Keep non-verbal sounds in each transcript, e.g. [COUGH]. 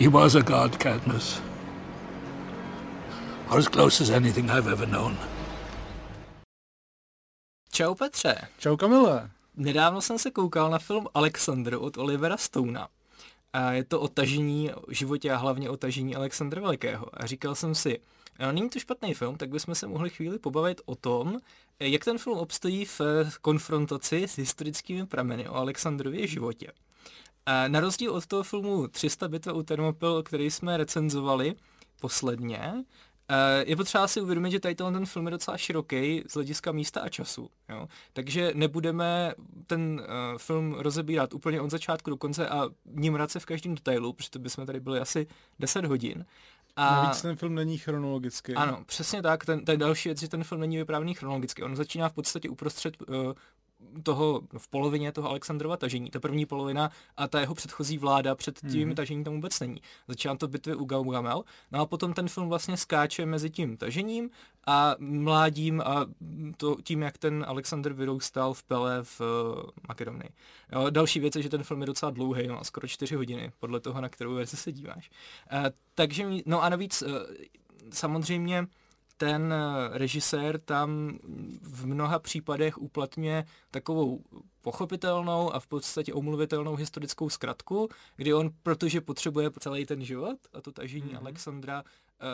He was a god, Cadmus. Or as close as anything I've ever known. Čau Petře. Čau Kamile. Nedávno jsem se koukal na film Alexander od Olivera Stona. A je to o tažení o životě a hlavně o tažení Alexandra Velikého. A říkal jsem si, no, není to špatný film, tak bychom se mohli chvíli pobavit o tom, jak ten film obstojí v konfrontaci s historickými prameny o Alexandrově životě. A na rozdíl od toho filmu 300 bitva u Thermopyl, který jsme recenzovali posledně, je potřeba si uvědomit, že tady ten film je docela široký z hlediska místa a času. Jo? Takže nebudeme ten uh, film rozebírat úplně od začátku do konce a nímrat se v každém detailu, protože bychom tady byli asi 10 hodin. A Navíc ten film není chronologický. Ano, přesně tak. Ten, ten další věc, že ten film není vyprávěný chronologicky. On začíná v podstatě uprostřed uh, toho, v polovině toho Alexandrova tažení, ta první polovina a ta jeho předchozí vláda před tím mm. tažením tam vůbec není. Začíná to bitvy u Gaugamel, no a potom ten film vlastně skáče mezi tím tažením a mládím a to, tím, jak ten Alexander vyrůstal v Pele v uh, Makedonii. Jo, další věc je, že ten film je docela dlouhý, má skoro čtyři hodiny, podle toho, na kterou verzi se díváš. Uh, takže, no a navíc uh, samozřejmě ten eh, režisér tam v mnoha případech uplatňuje takovou pochopitelnou a v podstatě omluvitelnou historickou zkratku, kdy on, protože potřebuje celý ten život a to tažení mm-hmm. Alexandra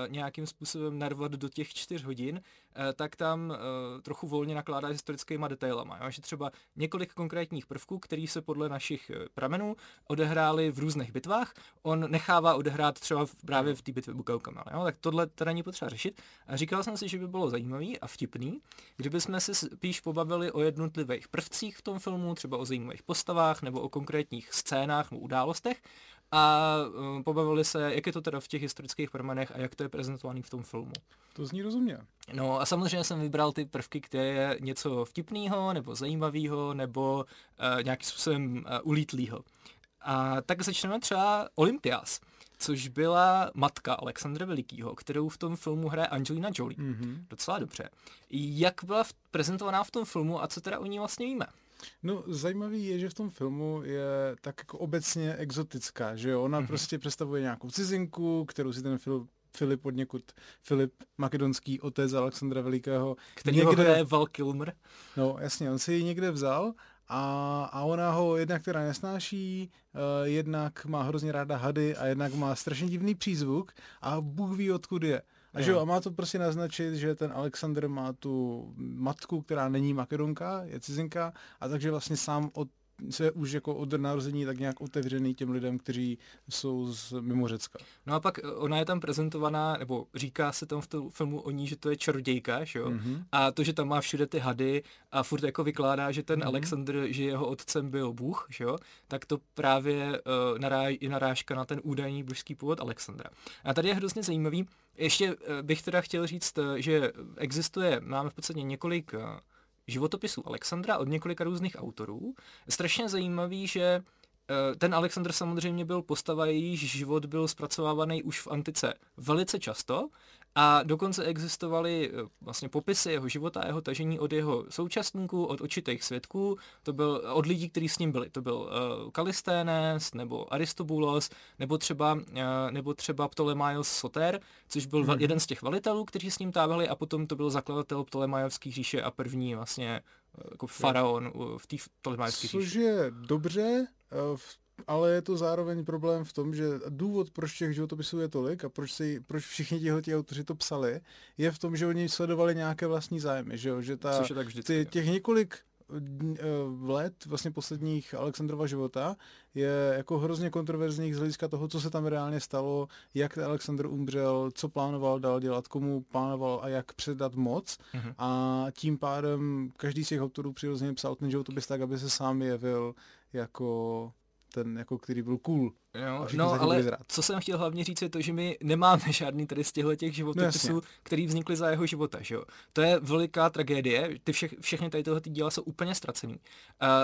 nějakým způsobem narvat do těch čtyř hodin, uh, tak tam uh, trochu volně nakládá historickýma detailama. Jo? Že třeba několik konkrétních prvků, které se podle našich pramenů odehrály v různých bitvách, on nechává odehrát třeba právě v té bitvě Bukaukamel. Jo? Tak tohle teda není potřeba řešit. A říkal jsem si, že by bylo zajímavý a vtipný, kdyby jsme se spíš pobavili o jednotlivých prvcích v tom filmu, třeba o zajímavých postavách nebo o konkrétních scénách nebo událostech a uh, pobavili se, jak je to teda v těch historických pramenech a jak to je prezentovaný v tom filmu. To zní rozumně. No a samozřejmě jsem vybral ty prvky, které je něco vtipného, nebo zajímavého, nebo uh, nějakým způsobem uh, ulítlýho. A tak začneme třeba Olympias, což byla matka Alexandra Velikýho, kterou v tom filmu hraje Angelina Jolie. Mm-hmm. Docela dobře. Jak byla prezentovaná v tom filmu a co teda o ní vlastně víme? No, zajímavý je, že v tom filmu je tak jako obecně exotická, že jo, ona mm-hmm. prostě představuje nějakou cizinku, kterou si ten film Filip od někud, Filip makedonský otec Alexandra Velikého. Který někde, hraje Val Kilmer. No jasně, on si ji někde vzal a, a ona ho jednak teda nesnáší, uh, jednak má hrozně ráda hady a jednak má strašně divný přízvuk a Bůh ví, odkud je. A, že jo, a má to prostě naznačit, že ten Alexander má tu matku, která není makedonka, je cizinka, a takže vlastně sám od se už jako od narození tak nějak otevřený těm lidem, kteří jsou z mimo Řecka. No a pak ona je tam prezentovaná, nebo říká se tam v tom filmu o ní, že to je čarodějka, že jo? Mm-hmm. A to, že tam má všude ty hady a furt jako vykládá, že ten mm-hmm. Alexander, že jeho otcem byl Bůh, že jo? Tak to právě uh, nará, je narážka na ten údajný božský původ Alexandra. A tady je hrozně zajímavý, ještě eh, bych teda chtěl říct, eh, že existuje, máme v podstatě několik životopisů Alexandra od několika různých autorů. Strašně zajímavý, že ten Alexandr samozřejmě byl postava, jejíž život byl zpracovávaný už v antice velice často a dokonce existovaly eh, vlastně popisy jeho života a jeho tažení od jeho současníků, od očitých svědků, to byl od lidí, kteří s ním byli. To byl uh, Kalisténes, nebo Aristobulos, nebo třeba, uh, nebo třeba Ptolemaios Soter, což byl mm-hmm. jeden z těch velitelů, kteří s ním távali a potom to byl zakladatel Ptolemajovských říše a první vlastně jako faraon v té Ptolemajovské říše. Což je dobře, v ale je to zároveň problém v tom, že důvod, proč těch životopisů je tolik a proč, si, proč všichni tihle autoři to psali, je v tom, že oni sledovali nějaké vlastní zájmy, že, jo? že ta, Což je tak vždycky, ty, těch několik eh, let vlastně posledních Alexandrova života je jako hrozně kontroverzních z hlediska toho, co se tam reálně stalo, jak Alexandr umřel, co plánoval dál dělat, komu plánoval a jak předat moc mm-hmm. a tím pádem každý z těch autorů přirozeně psal ten životopis tak, aby se sám jevil jako ten, jako který byl cool. Jo, no, ale co jsem chtěl hlavně říct je to, že my nemáme žádný tady z těchto těch životopisů, no, který vznikly za jeho života, že jo. To je veliká tragédie, ty vše, všechny tady tyhle ty díla jsou úplně ztracený. Uh,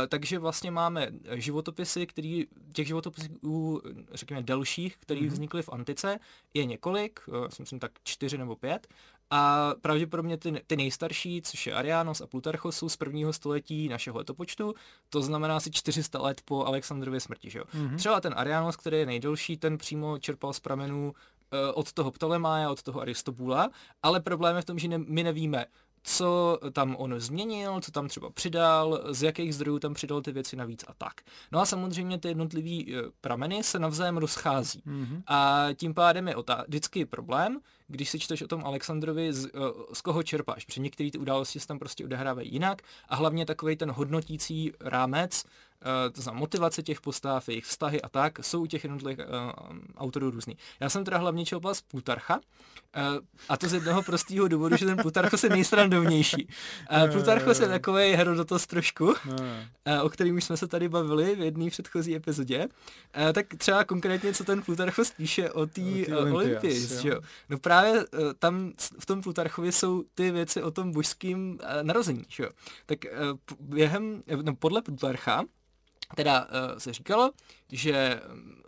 takže vlastně máme životopisy, který, těch životopisů, řekněme, delších, který mm-hmm. vznikly v antice, je několik, uh, myslím tak čtyři nebo pět, a pravděpodobně ty, ty nejstarší, což je Arianos a Plutarchos, jsou z prvního století našeho letopočtu, to znamená asi 400 let po Alexandrově smrti. Že jo? Mm-hmm. Třeba ten Arianos, který je nejdelší, ten přímo čerpal z pramenů eh, od toho Ptolemája, od toho Aristobula, ale problém je v tom, že ne, my nevíme, co tam on změnil, co tam třeba přidal, z jakých zdrojů tam přidal ty věci navíc a tak. No a samozřejmě ty jednotlivý prameny se navzájem rozchází. Mm-hmm. A tím pádem je otá- vždycky problém, když si čteš o tom Alexandrovi, z, z koho čerpáš. Protože některé ty události se tam prostě odehrávají jinak a hlavně takový ten hodnotící rámec, Eh, to znamená motivace těch postav, jejich vztahy a tak, jsou u těch jednotlivých uh, autorů různý. Já jsem teda hlavně čerpal z Plutarcha, uh, a to z jednoho prostého důvodu, že ten Plutarchos je nejstrandovnější. Uh, Plutarchos je takový Herodotos trošku, uh, o kterým už jsme se tady bavili v jedné předchozí epizodě. Uh, tak třeba konkrétně, co ten Plutarchos píše o té uh, Olympiis, jo. No právě uh, tam v tom Plutarchově jsou ty věci o tom božském uh, narození, jo. Tak uh, během, no podle Plutarcha, teda uh, se říkalo, že mm,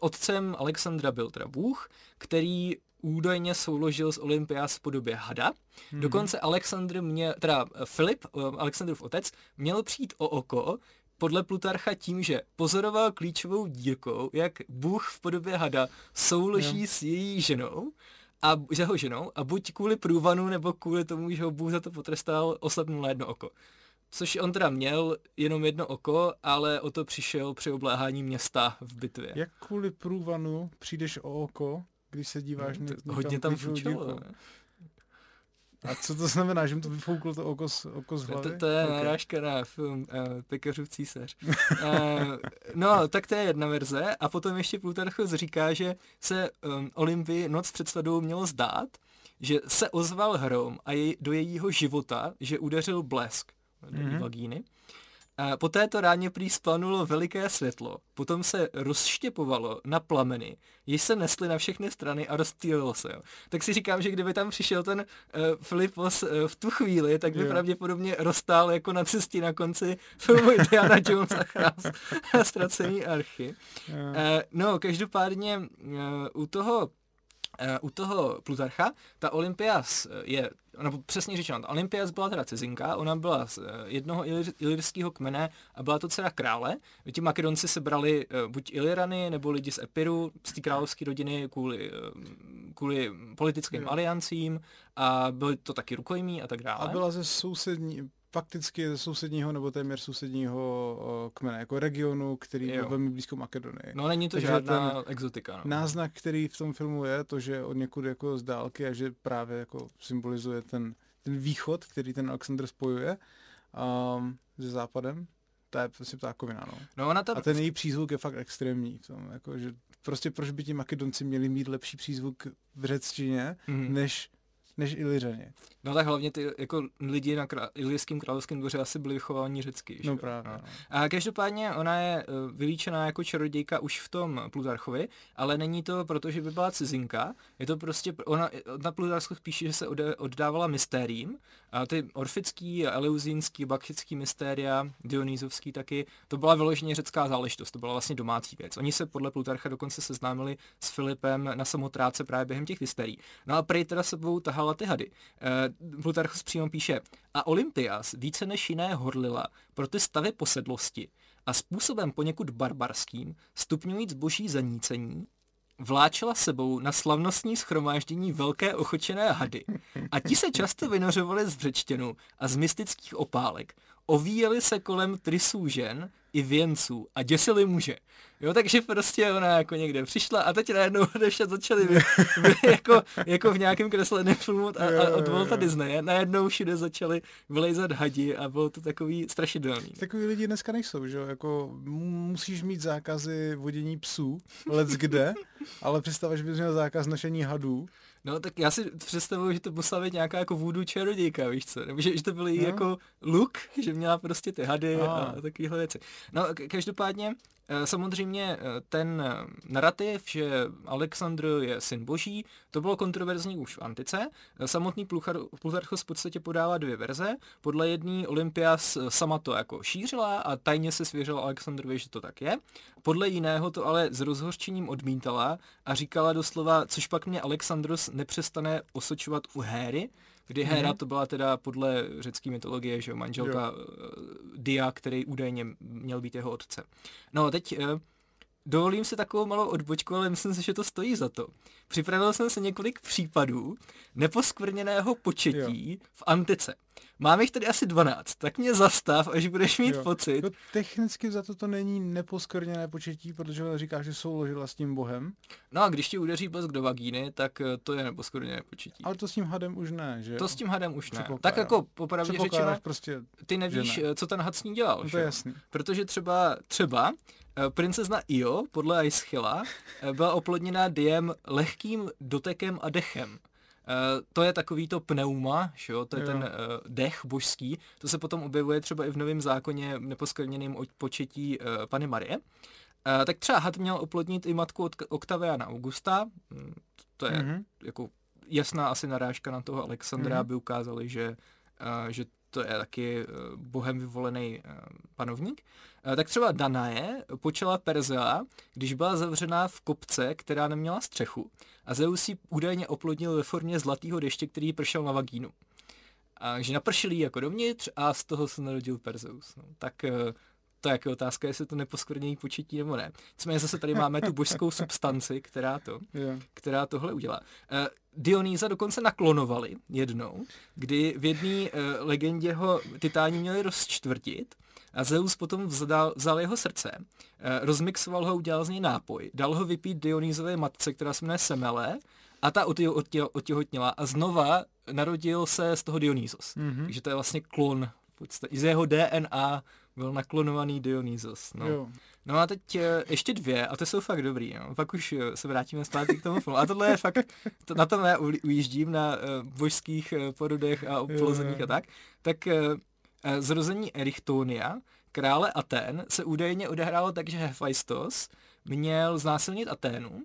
otcem Alexandra byl teda Bůh, který údajně souložil s Olympias v podobě hada. Mm-hmm. Dokonce Alexandr mě, teda eh, Filip, eh, Alexandrův otec, měl přijít o oko podle Plutarcha tím, že pozoroval klíčovou dírkou, jak Bůh v podobě hada souloží yeah. s její ženou a s jeho ženou a buď kvůli průvanu nebo kvůli tomu, že ho Bůh za to potrestal, oslepnul na jedno oko. Což on teda měl jenom jedno oko, ale o to přišel při obléhání města v bitvě. Jak kvůli průvanu přijdeš o oko, když se díváš no, Hodně tam fučilo. A co to znamená, že mu to vyfouklo to oko z, oko z hlavy? To, to je okay. narážka na film uh, Pekařův císař. uh, [LAUGHS] no, tak to je jedna verze. A potom ještě Plutarchos říká, že se um, Olympii noc před svatbou mělo zdát, že se ozval hrom a jej, do jejího života, že udeřil blesk mm-hmm. vagíny. A po této ráně prý splanulo veliké světlo, potom se rozštěpovalo na plameny, již se nesly na všechny strany a rozptýlilo se. Jo. Tak si říkám, že kdyby tam přišel ten uh, Filipos uh, v tu chvíli, tak by jo. pravděpodobně roztál jako na cestě na konci filmu Indiana Jones a chrás ztracený archy. Uh, no, každopádně uh, u toho Uh, u toho Plutarcha ta Olympias je nebo přesně řečeno, Olympias byla teda cizinka, ona byla z eh, jednoho ilirského kmene a byla to dcera krále. Ti Makedonci se brali uh, buď Ilirany nebo lidi z Epiru, z té královské rodiny kvůli, uh, kvůli politickým jo. aliancím a byly to taky rukojmí a tak dále. A byla ze sousední, fakticky ze sousedního nebo téměř sousedního uh, kmene, jako regionu, který jo. byl velmi blízko Makedonii. No není to Takže žádná exotika. No. Náznak, který v tom filmu je, to, že od někud jako z dálky a že právě jako symbolizuje ten, ten východ, který ten Alexander spojuje um, se západem, to je prostě ptákovina, no. no ona tam... A ten její přízvuk je fakt extrémní v tom, jako, že prostě proč by ti Makedonci měli mít lepší přízvuk v řečtině, mm-hmm. než než Iliřaně. No tak hlavně ty jako lidi na krá- Ilirském královském dvoře asi byli vychováni řecky. No právě. No. A každopádně ona je uh, vylíčená jako čarodějka už v tom Plutarchovi, ale není to proto, že by byla cizinka, je to prostě, ona na Plutarchu píše, že se oddávala mystériím a ty orfický, eleuzínský, bakchický mystéria, dionýzovský taky, to byla vyloženě řecká záležitost, to byla vlastně domácí věc. Oni se podle Plutarcha dokonce seznámili s Filipem na samotráce právě během těch mystérií. No a prý teda sebou tahala ty hady. Uh, Plutarchus přímo píše, a Olympias více než jiné horlila pro ty stavy posedlosti a způsobem poněkud barbarským, stupňujíc boží zanícení, vláčela sebou na slavnostní schromáždění velké ochočené hady a ti se často vynořovali z břečtěnu a z mystických opálek, ovíjeli se kolem trysů žen i věnců a děsili muže. Jo, takže prostě ona jako někde přišla a teď najednou [LAUGHS] odešel začali vy, [LAUGHS] vy, jako, jako v nějakém kresleném filmu a, a od Walta Disney. Najednou všude začali vylejzat hadi a bylo to takový strašidelný. Takový lidi dneska nejsou, že jo? Jako musíš mít zákazy vodění psů, let kde, [LAUGHS] ale představa, že bys měl zákaz nošení hadů, No tak já si představuji, že to musela být nějaká jako vůdu čarodějka, víš co? Nebo že, že to byly no. jako luk, že měla prostě ty hady a, A. takovéhle věci. No, každopádně, samozřejmě eh, ten eh, narrativ, že Alexandr je syn boží, to bylo kontroverzní už v antice. Eh, Samotný Plutarchos v podstatě podává dvě verze. Podle jedné Olympias eh, sama to jako šířila a tajně se svěřila Alexandrovi, že to tak je. Podle jiného to ale s rozhořčením odmítala a říkala doslova, což pak mě Alexandros nepřestane osočovat u Héry, kdy Héra to byla teda podle řecké mytologie, že jo, manželka jo. Dia, který údajně měl být jeho otce. No teď eh, dovolím si takovou malou odbočku, ale myslím si, že to stojí za to. Připravil jsem se několik případů neposkvrněného početí jo. v antice. Mám jich tady asi 12, tak mě zastav, až budeš mít Jo. pocit. No, technicky za to to není neposkrněné početí, protože říká, že souložila s tím bohem, No a když ti udeří blesk do vagíny, tak eh, to je neposkvrněné početí. ale to s tím hadem už ne, že? To s tím hadem už ne. Tak jako popravdě řečeno, prostě, ty nevíš, ne. eh, co ten had s ní dělal. no to že je jasný. Protože třeba, třeba eh, princezna Io, podle Aeschyla, eh, byla oplodněná diem lehkým dotekem a dechem. Eh, to je takový to pneuma, že jo? to je Jo. ten uh, dech božský, to se potom objevuje třeba i v novém zákoně neposkvrněným od početí uh, Pany Marie. Uh, tak třeba had měl oplodnit i matku od Octaviana Augusta, Mm, to je Mhm. jako jasná asi narážka na toho Alexandra, Mhm. aby ukázali, že, uh, že to je taky uh, bohem vyvolený uh, panovník. Uh, tak třeba Danae počala Perzea, když byla zavřená v kopce, která neměla střechu a Zeus ji údajně oplodnil ve formě zlatého deště, který pršel na vagínu. A že napršil jí jako dovnitř a z toho se narodil Perzeus. No, tak to je jako otázka, jestli to neposkvrnění početí nebo ne. Nicméně zase tady máme tu božskou [LAUGHS] substanci, která to Jo. která tohle udělá. Uh, Dionýza dokonce naklonovali jednou, kdy v jedné uh, legendě ho titáni měli rozčtvrtit a Zeus potom vzal, vzal jeho srdce, uh, rozmixoval ho, udělal z něj nápoj, dal ho vypít Dionýzové matce, která se jmenuje Semele a ta otěho- otěho- otěhotněla a znova narodil se z toho Dionýzos. Mhm. Takže to je vlastně klon. podstatě. Z jeho DNA byl naklonovaný Dionýzos. No. Jo. No a teď eh, ještě dvě, a ty jsou fakt dobrý, no. Pak už eh, se vrátíme zpátky k tomu filmu. A tohle je fakt, to, na tom já ujíždím na uh, božských uh, porodech a oplozeních a tak. Tak uh, zrození Erichtonia, krále Aten, se údajně odehrálo tak, že Hephaistos měl znásilnit Aténu,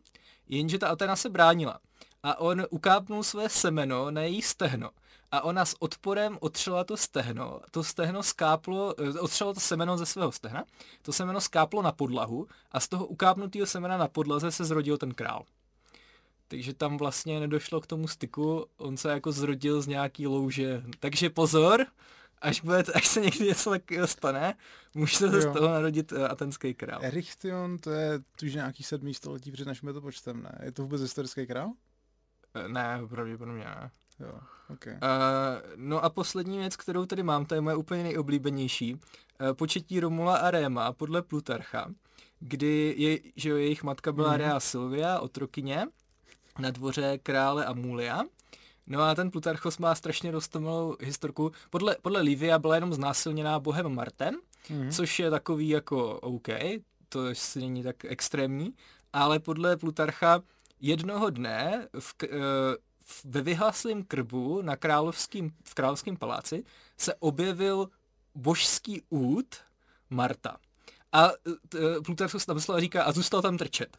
jenže ta Atena se bránila. A on ukápnul své semeno na její stehno. A ona s odporem otřela to stehno. To stehno skáplo, eh, otřela to semeno ze svého stehna. To semeno skáplo na podlahu a z toho ukápnutého semena na podlaze se zrodil ten král. Takže tam vlastně nedošlo k tomu styku, on se jako zrodil z nějaký louže. Takže pozor, až, bude, až se někdy něco takového stane, může se z Jo. toho narodit uh, atenský král. Erichtion, to je už nějaký sedmý století před naším letopočtem, ne? Je to vůbec historický král? Eh, Ne, pravděpodobně ne. Jo, ok. Uh, no a poslední věc, kterou tady mám, to je moje úplně nejoblíbenější. Uh, početí Romula a Réma podle Plutarcha, kdy je, že jo, jejich matka byla mm. Rea Silvia, otrokyně, na dvoře krále Amulia. No a ten Plutarchos má strašně roztomilou historku. Podle, podle Livia byla jenom znásilněná bohem Martem, Mhm. což je takový jako OK, to si není tak extrémní, ale podle Plutarcha jednoho dne v, v, ve vyhlaslém krbu na královským, v královském paláci se objevil božský út Marta. A Plutarchos tam doslova říká, a zůstal tam trčet.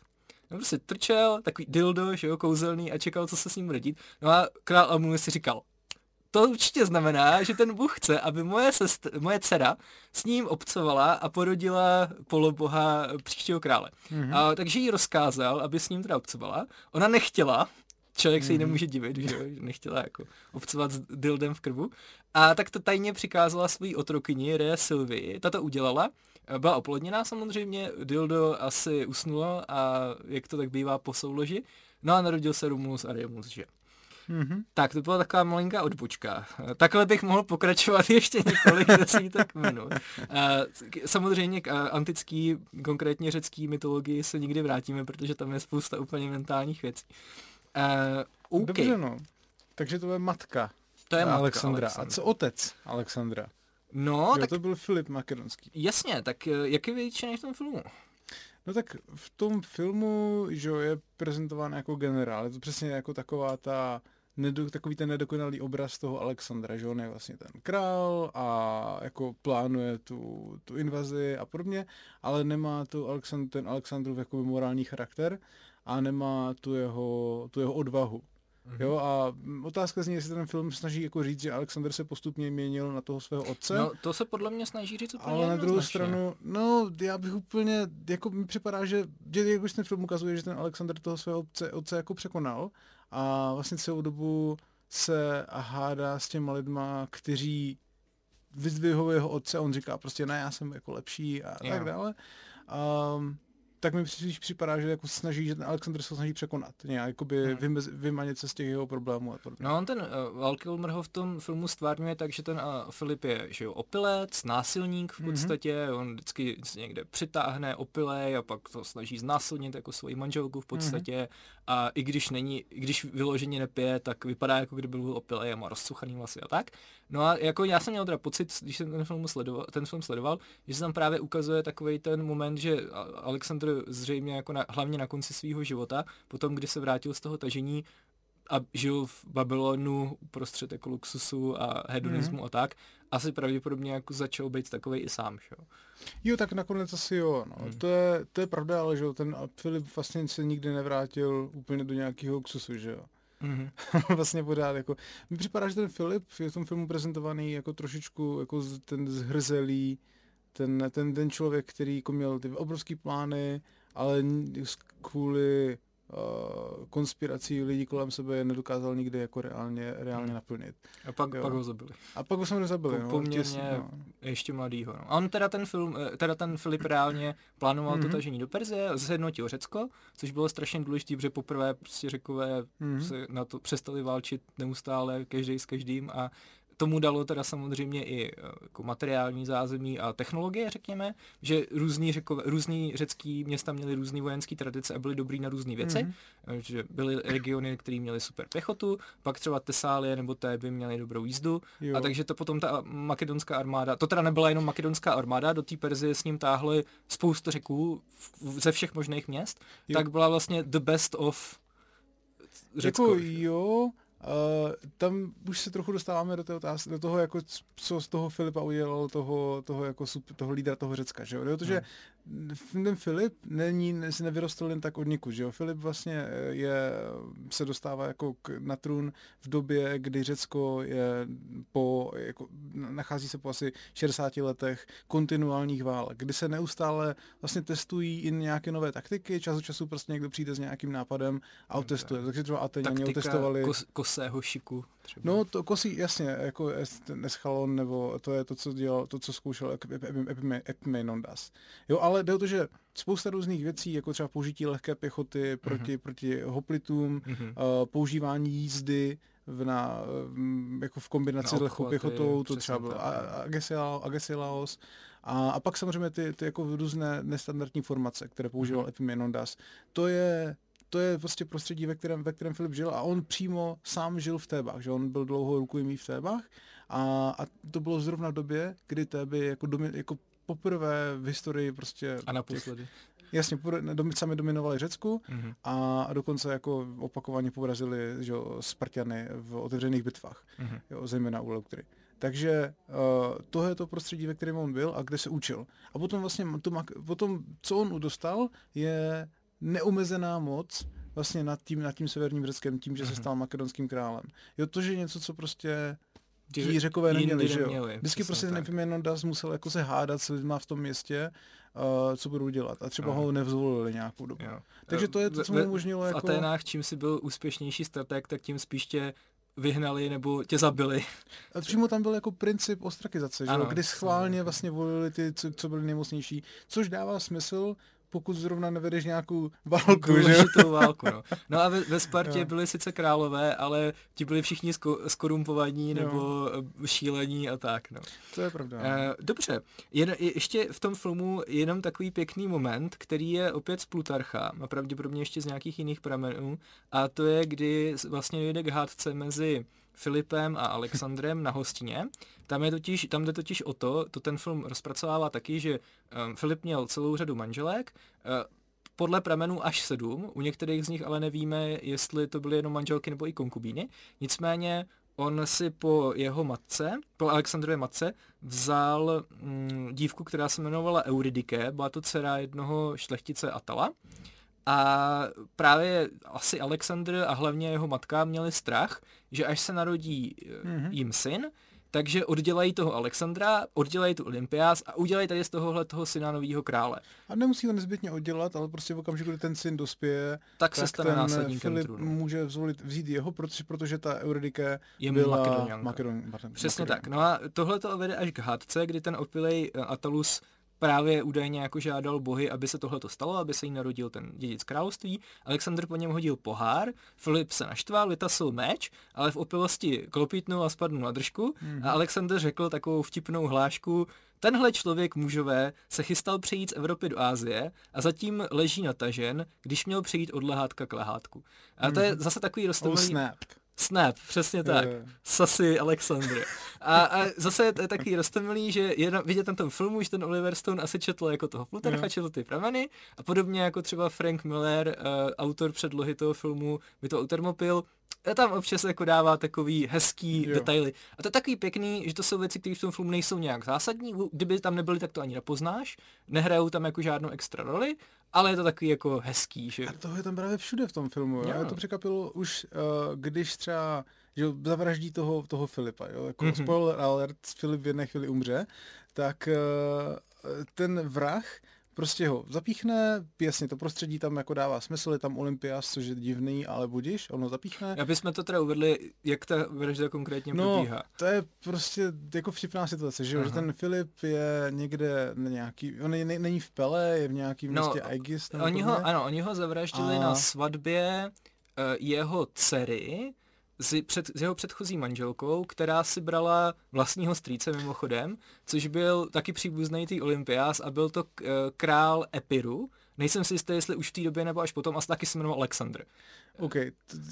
No prostě trčel, takový dildo, že jo, kouzelný a čekal, co se s ním bude dít. No a král Amun si říkal, to určitě znamená, že ten Bůh chce, aby moje, sestr, moje dcera s ním obcovala a porodila poloboha příštího krále. Mhm. A, takže jí rozkázal, aby s ním teda obcovala. Ona nechtěla, člověk se jí Mhm. nemůže divit, že, nechtěla jako obcovat s dildem v krbu. A tak to tajně přikázala svý otrokyni Rea Sylvii, ta to udělala, byla oplodněná samozřejmě, dildo asi usnulo a jak to tak bývá po souloži, no a narodil se Romulus a Remus, že? Mhm. Tak, to byla taková malinká odbočka. Takhle bych mohl pokračovat [LAUGHS] ještě několik desítek minut. Samozřejmě k antický, konkrétně řecký mytologii se nikdy vrátíme, protože tam je spousta úplně mentálních věcí. Uh, OK, Dobře, no. Takže to je matka to je matka Alexandra. Alexandra. A co otec Alexandra? No, jo, tak to byl Filip Makedonský. jasně, tak eh, jak je většinou v tom filmu? No tak v tom filmu, že jo, je prezentován jako generál. Je to přesně jako taková ta nedo, takový ten nedokonalý obraz toho Alexandra, že on je vlastně ten král a jako plánuje tu, tu invazi a podobně, ale nemá tu Alexandr, ten Alexandrův jako morální charakter a nemá tu jeho, tu jeho odvahu. Mm-hmm. Jo, a otázka zní, jestli ten film snaží jako říct, že Alexander se postupně měnil na toho svého otce. No, to se podle mě snaží říct úplně Ale na druhou stranu, no, já bych úplně, jako mi připadá, že, že jak už ten film ukazuje, že ten Alexander toho svého otce, otce jako překonal a vlastně celou dobu se hádá s těma lidma, kteří vyzdvihují jeho otce on říká prostě ne, já jsem jako lepší a jo. tak dále. Um, tak mi spíš připadá, že jako snaží, že ten Alexander se snaží překonat, nějak jakoby hmm. vymez, vymanit se z těch jeho problémů a podobně. No on ten uh, Val Kilmer ho v tom filmu stvárňuje tak, že ten uh, Filip je že jo, opilec, násilník v mhm. podstatě, mm-hmm. on vždycky někde přitáhne opilej a pak to snaží znásilnit jako svoji manželku v podstatě mm-hmm. a i když není, i když vyloženě nepije, tak vypadá jako kdyby byl opilej a má rozsuchaný vlasy a tak. No a jako já jsem měl teda pocit, když jsem ten film sledoval, ten film sledoval že se tam právě ukazuje takový ten moment, že Alexander zřejmě jako na, hlavně na konci svého života, potom, kdy se vrátil z toho tažení a žil v Babylonu uprostřed jako luxusu a hedonismu mm. a tak, asi pravděpodobně jako začal být takový i sám, že jo. Jo, tak nakonec asi jo, no. Hmm. To, je, to je pravda, ale že jo, ten Filip vlastně se nikdy nevrátil úplně do nějakého luxusu, že jo. Mm-hmm. [LAUGHS] vlastně pořád, jako, mi připadá, že ten Filip je v tom filmu prezentovaný jako trošičku jako ten zhrzelý, ten, ten, ten člověk, který jako měl ty obrovské plány, ale kvůli konspirací lidí kolem sebe nedokázal nikdy jako reálně, reálně hmm. naplnit. A pak, pak ho zabili. A pak ho samozřejmě zabili. no, poměrně no. ještě mladýho. No. A on teda ten film, eh, teda ten Filip reálně plánoval mm-hmm. to mhm. tažení do Perzie, zjednotil Řecko, což bylo strašně důležité, protože poprvé prostě Řekové mm-hmm. se na to přestali válčit neustále, každý s každým a tomu dalo teda samozřejmě i eh, jako materiální zázemí a technologie, řekněme, že různý, řekové, různý řecký města měly různé vojenské tradice a byly dobrý na různé věci, mm-hmm. že byly regiony, které měly super pěchotu, pak třeba Tesálie nebo Téby měly dobrou jízdu jo. a takže to potom ta makedonská armáda, to teda nebyla jenom makedonská armáda, do té Perzie s ním táhly spoustu řeků ze všech možných měst, jo. tak byla vlastně the best of Řecko. Jako jo, Uh, tam už se trochu dostáváme do, té otázky, do toho, jako, co z toho Filipa udělal, toho, toho, jako, toho lídra toho Řecka. Že? Protože hmm ten Filip není, si nevyrostl jen tak od nikud, že jo? Filip vlastně eh, je, se dostává jako k, na trůn v době, kdy Řecko je po, jako, nachází se po asi 60 letech kontinuálních válek, kdy se neustále vlastně testují i nějaké nové taktiky, čas od času prostě někdo přijde s nějakým nápadem a otestuje. Takže třeba Ateňani otestovali... Kos, kosého šiku. Třeba. No to kosí, jasně, jako Eschalon, nebo to je to, co dělal, to, co zkoušel Epimenondas. Jo, ale jde o to, že spousta různých věcí, jako třeba použití lehké pěchoty proti, mm-hmm. proti hoplitům, mm-hmm. uh, používání jízdy v na, jako v kombinaci s lehkou pěchotou, to třeba byl Agesilaos, a, a pak samozřejmě ty, ty jako různé nestandardní formace, které používal mm-hmm. Epimenondas. To je to je prostě prostředí, ve kterém, ve kterém Filip žil a on přímo sám žil v Tébách, že on byl dlouho rukojmí v Tébách a, a to bylo zrovna v době, kdy Téby jako, domi, jako poprvé v historii prostě... A naposledy. Těch, jasně, sami dominovali Řecku mm-hmm. a, dokonce jako opakovaně porazili že, Spartiany v otevřených bitvách, mm-hmm. jo, zejména u Leuktery. Takže uh, to je to prostředí, ve kterém on byl a kde se učil. A potom vlastně, to, potom, co on dostal, je neomezená moc vlastně nad tím, nad tím severním Řeckem, tím, že mm-hmm. se mhm. stal makedonským králem. Jo, to, že je něco, co prostě ti řekové neměli, že jo. Neměli, Vždycky prostě Epimenondas musel jako se hádat s lidma v tom městě, uh, co budou dělat. A třeba Aha. ho nevzvolili nějakou dobu. Jo. Takže to je to, co mu umožnilo v jako... V Aténách, čím si byl úspěšnější strateg, tak tím spíš tě vyhnali nebo tě zabili. A přímo tam byl jako princip ostrakizace, že ano, kdy schválně vlastně volili ty, co, co byli nejmocnější, což dává smysl, pokud zrovna nevedeš nějakou válku, Důležitou válku, no. [LAUGHS] No a ve, ve Spartě byli sice králové, ale ti byli všichni sko, skorumpovaní jo. nebo eh, šílení a tak, no. To je pravda. Uh, dobře, Jen, ještě v tom filmu jenom takový pěkný moment, který je opět z Plutarcha a pravděpodobně ještě z nějakých jiných pramenů a to je, kdy vlastně dojde k hádce mezi Filipem a Alexandrem na hostině. Tam, je totiž, tam jde totiž o to, to ten film rozpracovává taky, že um, Filip měl celou řadu manželek, uh, podle pramenů až sedm, u některých z nich ale nevíme, jestli to byly jenom manželky nebo i konkubíny. Nicméně on si po jeho matce, po Alexandrově matce, vzal mm, dívku, která se jmenovala Euridike, byla to dcera jednoho šlechtice Atala. A právě asi Alexandr a hlavně jeho matka měli strach, že až se narodí mm-hmm. jim syn, takže oddělají toho Alexandra, oddělají tu Olympiás a udělají tady z tohohle toho syna nového krále. A nemusí ho nezbytně oddělat, ale prostě v okamžiku, kdy ten syn dospěje, tak, tak se stane ten následníkem Filip trůnu. může zvolit, vzít jeho, protože, protože ta Euridike Je byla Makedonianka. Makedon, Přesně Makedon. tak. No a tohle to vede až k hádce, kdy ten opilej eh, Atalus právě údajně jako žádal bohy, aby se tohle stalo, aby se jí narodil ten dědic království. Alexandr po něm hodil pohár, Filip se naštval, vytasil meč, ale v opilosti klopítnul a spadl na držku Mhm. a Alexandr řekl takovou vtipnou hlášku, Tenhle člověk mužové se chystal přejít z Evropy do Ázie a zatím leží natažen, když měl přejít od lehátka k lehátku. A to je zase takový Oh, roztomilý... snap. Přesně tak. Sasy Alexandr. A, a zase je to takový roztomilý, že je vidět na tom filmu, že ten Oliver Stone asi četl jako toho Plutarcha, četl ty prameny a podobně jako třeba Frank Miller, uh, autor předlohy toho filmu, by to Thermopil, a tam občas jako dává takový hezký Jo. detaily. A to je takový pěkný, že to jsou věci, které v tom filmu nejsou nějak zásadní, kdyby tam nebyly, tak to ani nepoznáš, nehrajou tam jako žádnou extra roli, ale je to takový jako hezký, že A toho je tam právě všude v tom filmu. Jo. Mě to překvapilo už, uh, když třeba že zavraždí toho, toho Filipa. Jo. Jako Mhm. mm-hmm. spoiler alert, Filip v jedné chvíli umře, tak uh, ten vrah prostě ho zapíchne, jasně to prostředí tam jako dává smysl, je tam Olympias, což je divný, ale budíš, on ho zapíchne. Aby jsme to teda uvedli, jak ta vražda konkrétně No, probíhá. to je prostě jako vtipná situace, že, jo? že ten Filip je někde na nějaký, on je, ne, není v Pele, je v nějakém No, městě Aegis. Oni ho, ano, oni ho zavraždili A- na svatbě uh, jeho dcery z, před, s jeho předchozí manželkou, která si brala vlastního strýce mimochodem, což byl taky příbuzný té Olympiás a byl to uh, král Epiru. Nejsem si jistý, jestli už v té době nebo až potom, asi taky se jmenoval Alexandr. OK,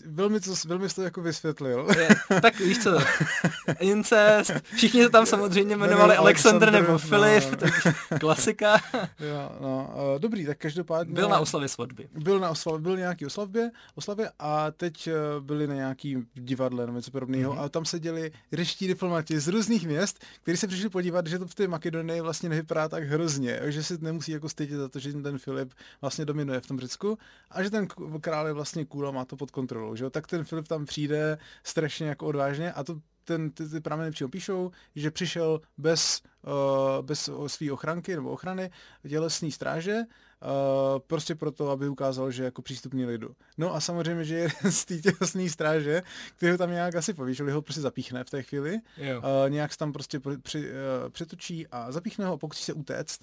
velmi, to, velmi jsi to jako vysvětlil. Je, tak víš co, [LAUGHS] incest, všichni se tam samozřejmě jmenovali Alexandr, nebo Filip, no. takže klasika. jo, no, uh, dobrý, tak každopádně... Byl na oslavě svatby. Byl na oslavě, byl nějaký oslavě, oslavě a teď uh, byli na nějaký divadle nebo něco podobného Mhm. mm-hmm. a tam se děli řeští diplomati z různých měst, kteří se přišli podívat, že to v té Makedonii vlastně nevypadá tak hrozně, že si nemusí jako stydět za to, že ten Filip vlastně dominuje v tom Řecku a že ten král je vlastně a má to pod kontrolou, že jo? tak ten Filip tam přijde strašně jako odvážně a to ten, ty, ty prameny přímo píšou, že přišel bez, uh, bez své ochranky nebo ochrany tělesné stráže, uh, prostě proto, aby ukázal, že jako přístupný lidu. No a samozřejmě, že jeden z té tělesné stráže, který ho tam nějak asi povýšil, ho prostě zapíchne v té chvíli, Jo. uh, nějak se tam prostě při, při, uh, přetočí a zapíchne ho a pokusí se utéct.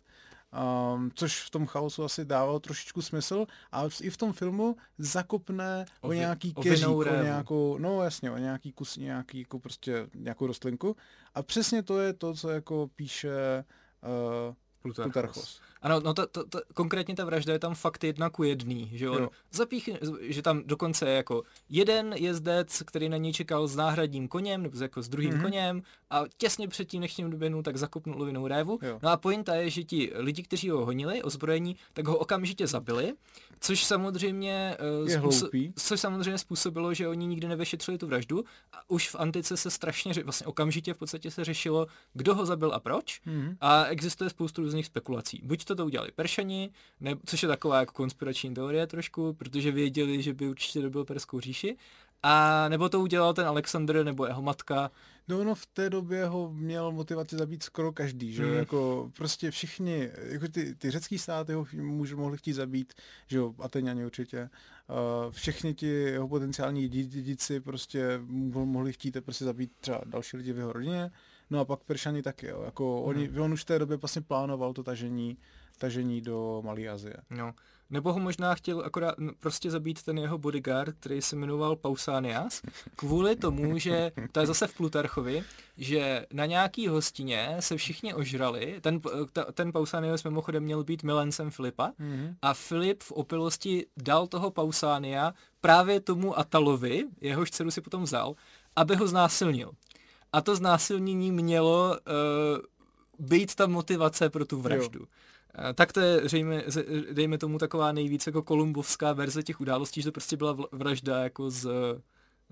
Um, což v tom chaosu asi dávalo trošičku smysl a i v tom filmu zakopne o, O nějaký o keřík, o nějakou, no jasně, o nějaký kus, nějaký jako prostě nějakou rostlinku a přesně to je to, co jako píše uh, Plutarchos. Plutarchos. Ano, no to, to, to, konkrétně ta vražda je tam fakt jedna ku jedný, že on Jo. zapíchne, že tam dokonce je jako jeden jezdec, který na něj čekal s náhradním koněm, nebo s- jako s druhým Mhm. mm-hmm. koněm a těsně předtím, než ním doběhnul, tak zakopnul lovinou révu. Jo. No a pointa je, že ti lidi, kteří ho honili, ozbrojení, tak ho okamžitě zabili, což samozřejmě, eh, Je hloupý. což samozřejmě způsobilo, že oni nikdy nevyšetřili tu vraždu a už v antice se strašně, vlastně okamžitě v podstatě se řešilo, kdo ho zabil a proč. Mhm. A existuje spoustu různých spekulací. Buď to to udělali Peršani, ne, což je taková jako konspirační teorie trošku, protože věděli, že by určitě dobil Perskou říši, a nebo to udělal ten Alexandr nebo jeho matka. No, no, v té době ho měl motivaci zabít skoro každý, že jo, Mm. jako prostě všichni, jako ty, ty řecký státy ho muž mohli chtít zabít, že jo, Ateňani určitě, uh, všichni ti jeho potenciální dědici prostě mo- mohli chtít prostě zabít třeba další lidi v jeho rodině, no a pak Peršani taky, jo, jako oni, on už v té době vlastně plánoval to tažení, tažení do Malé Azie. No. Nebo ho možná chtěl akorát prostě zabít ten jeho bodyguard, který se jmenoval Pausanias, kvůli tomu, že to je zase v Plutarchovi, že na nějaký hostině se všichni ožrali, ten, ta- ten Pausanias mimochodem měl být milencem Filipa, Mhm. a Filip v opilosti dal toho Pausania právě tomu Atalovi, jehož dceru si potom vzal, aby ho znásilnil. A to znásilnění mělo uh, být ta motivace pro tu vraždu. Eh, tak to je, dejme, dejme tomu, taková nejvíc jako kolumbovská verze těch událostí, že to prostě byla vražda jako z,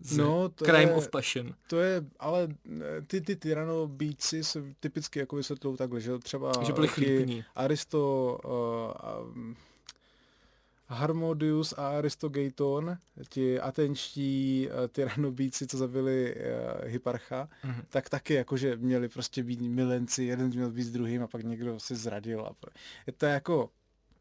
z no, to Crime je, of Passion. To je, ale eh, ty, ty tyranobíci se typicky jako vysvětlou takhle, že třeba že byli chlípní. Aristo uh, Harmodius a Aristogeiton, ti atenští uh, tyranobíci, co zabili uh, Hyparcha, mm-hmm. tak taky jakože měli prostě být milenci, jeden měl být s druhým a pak někdo si zradil. A to je jako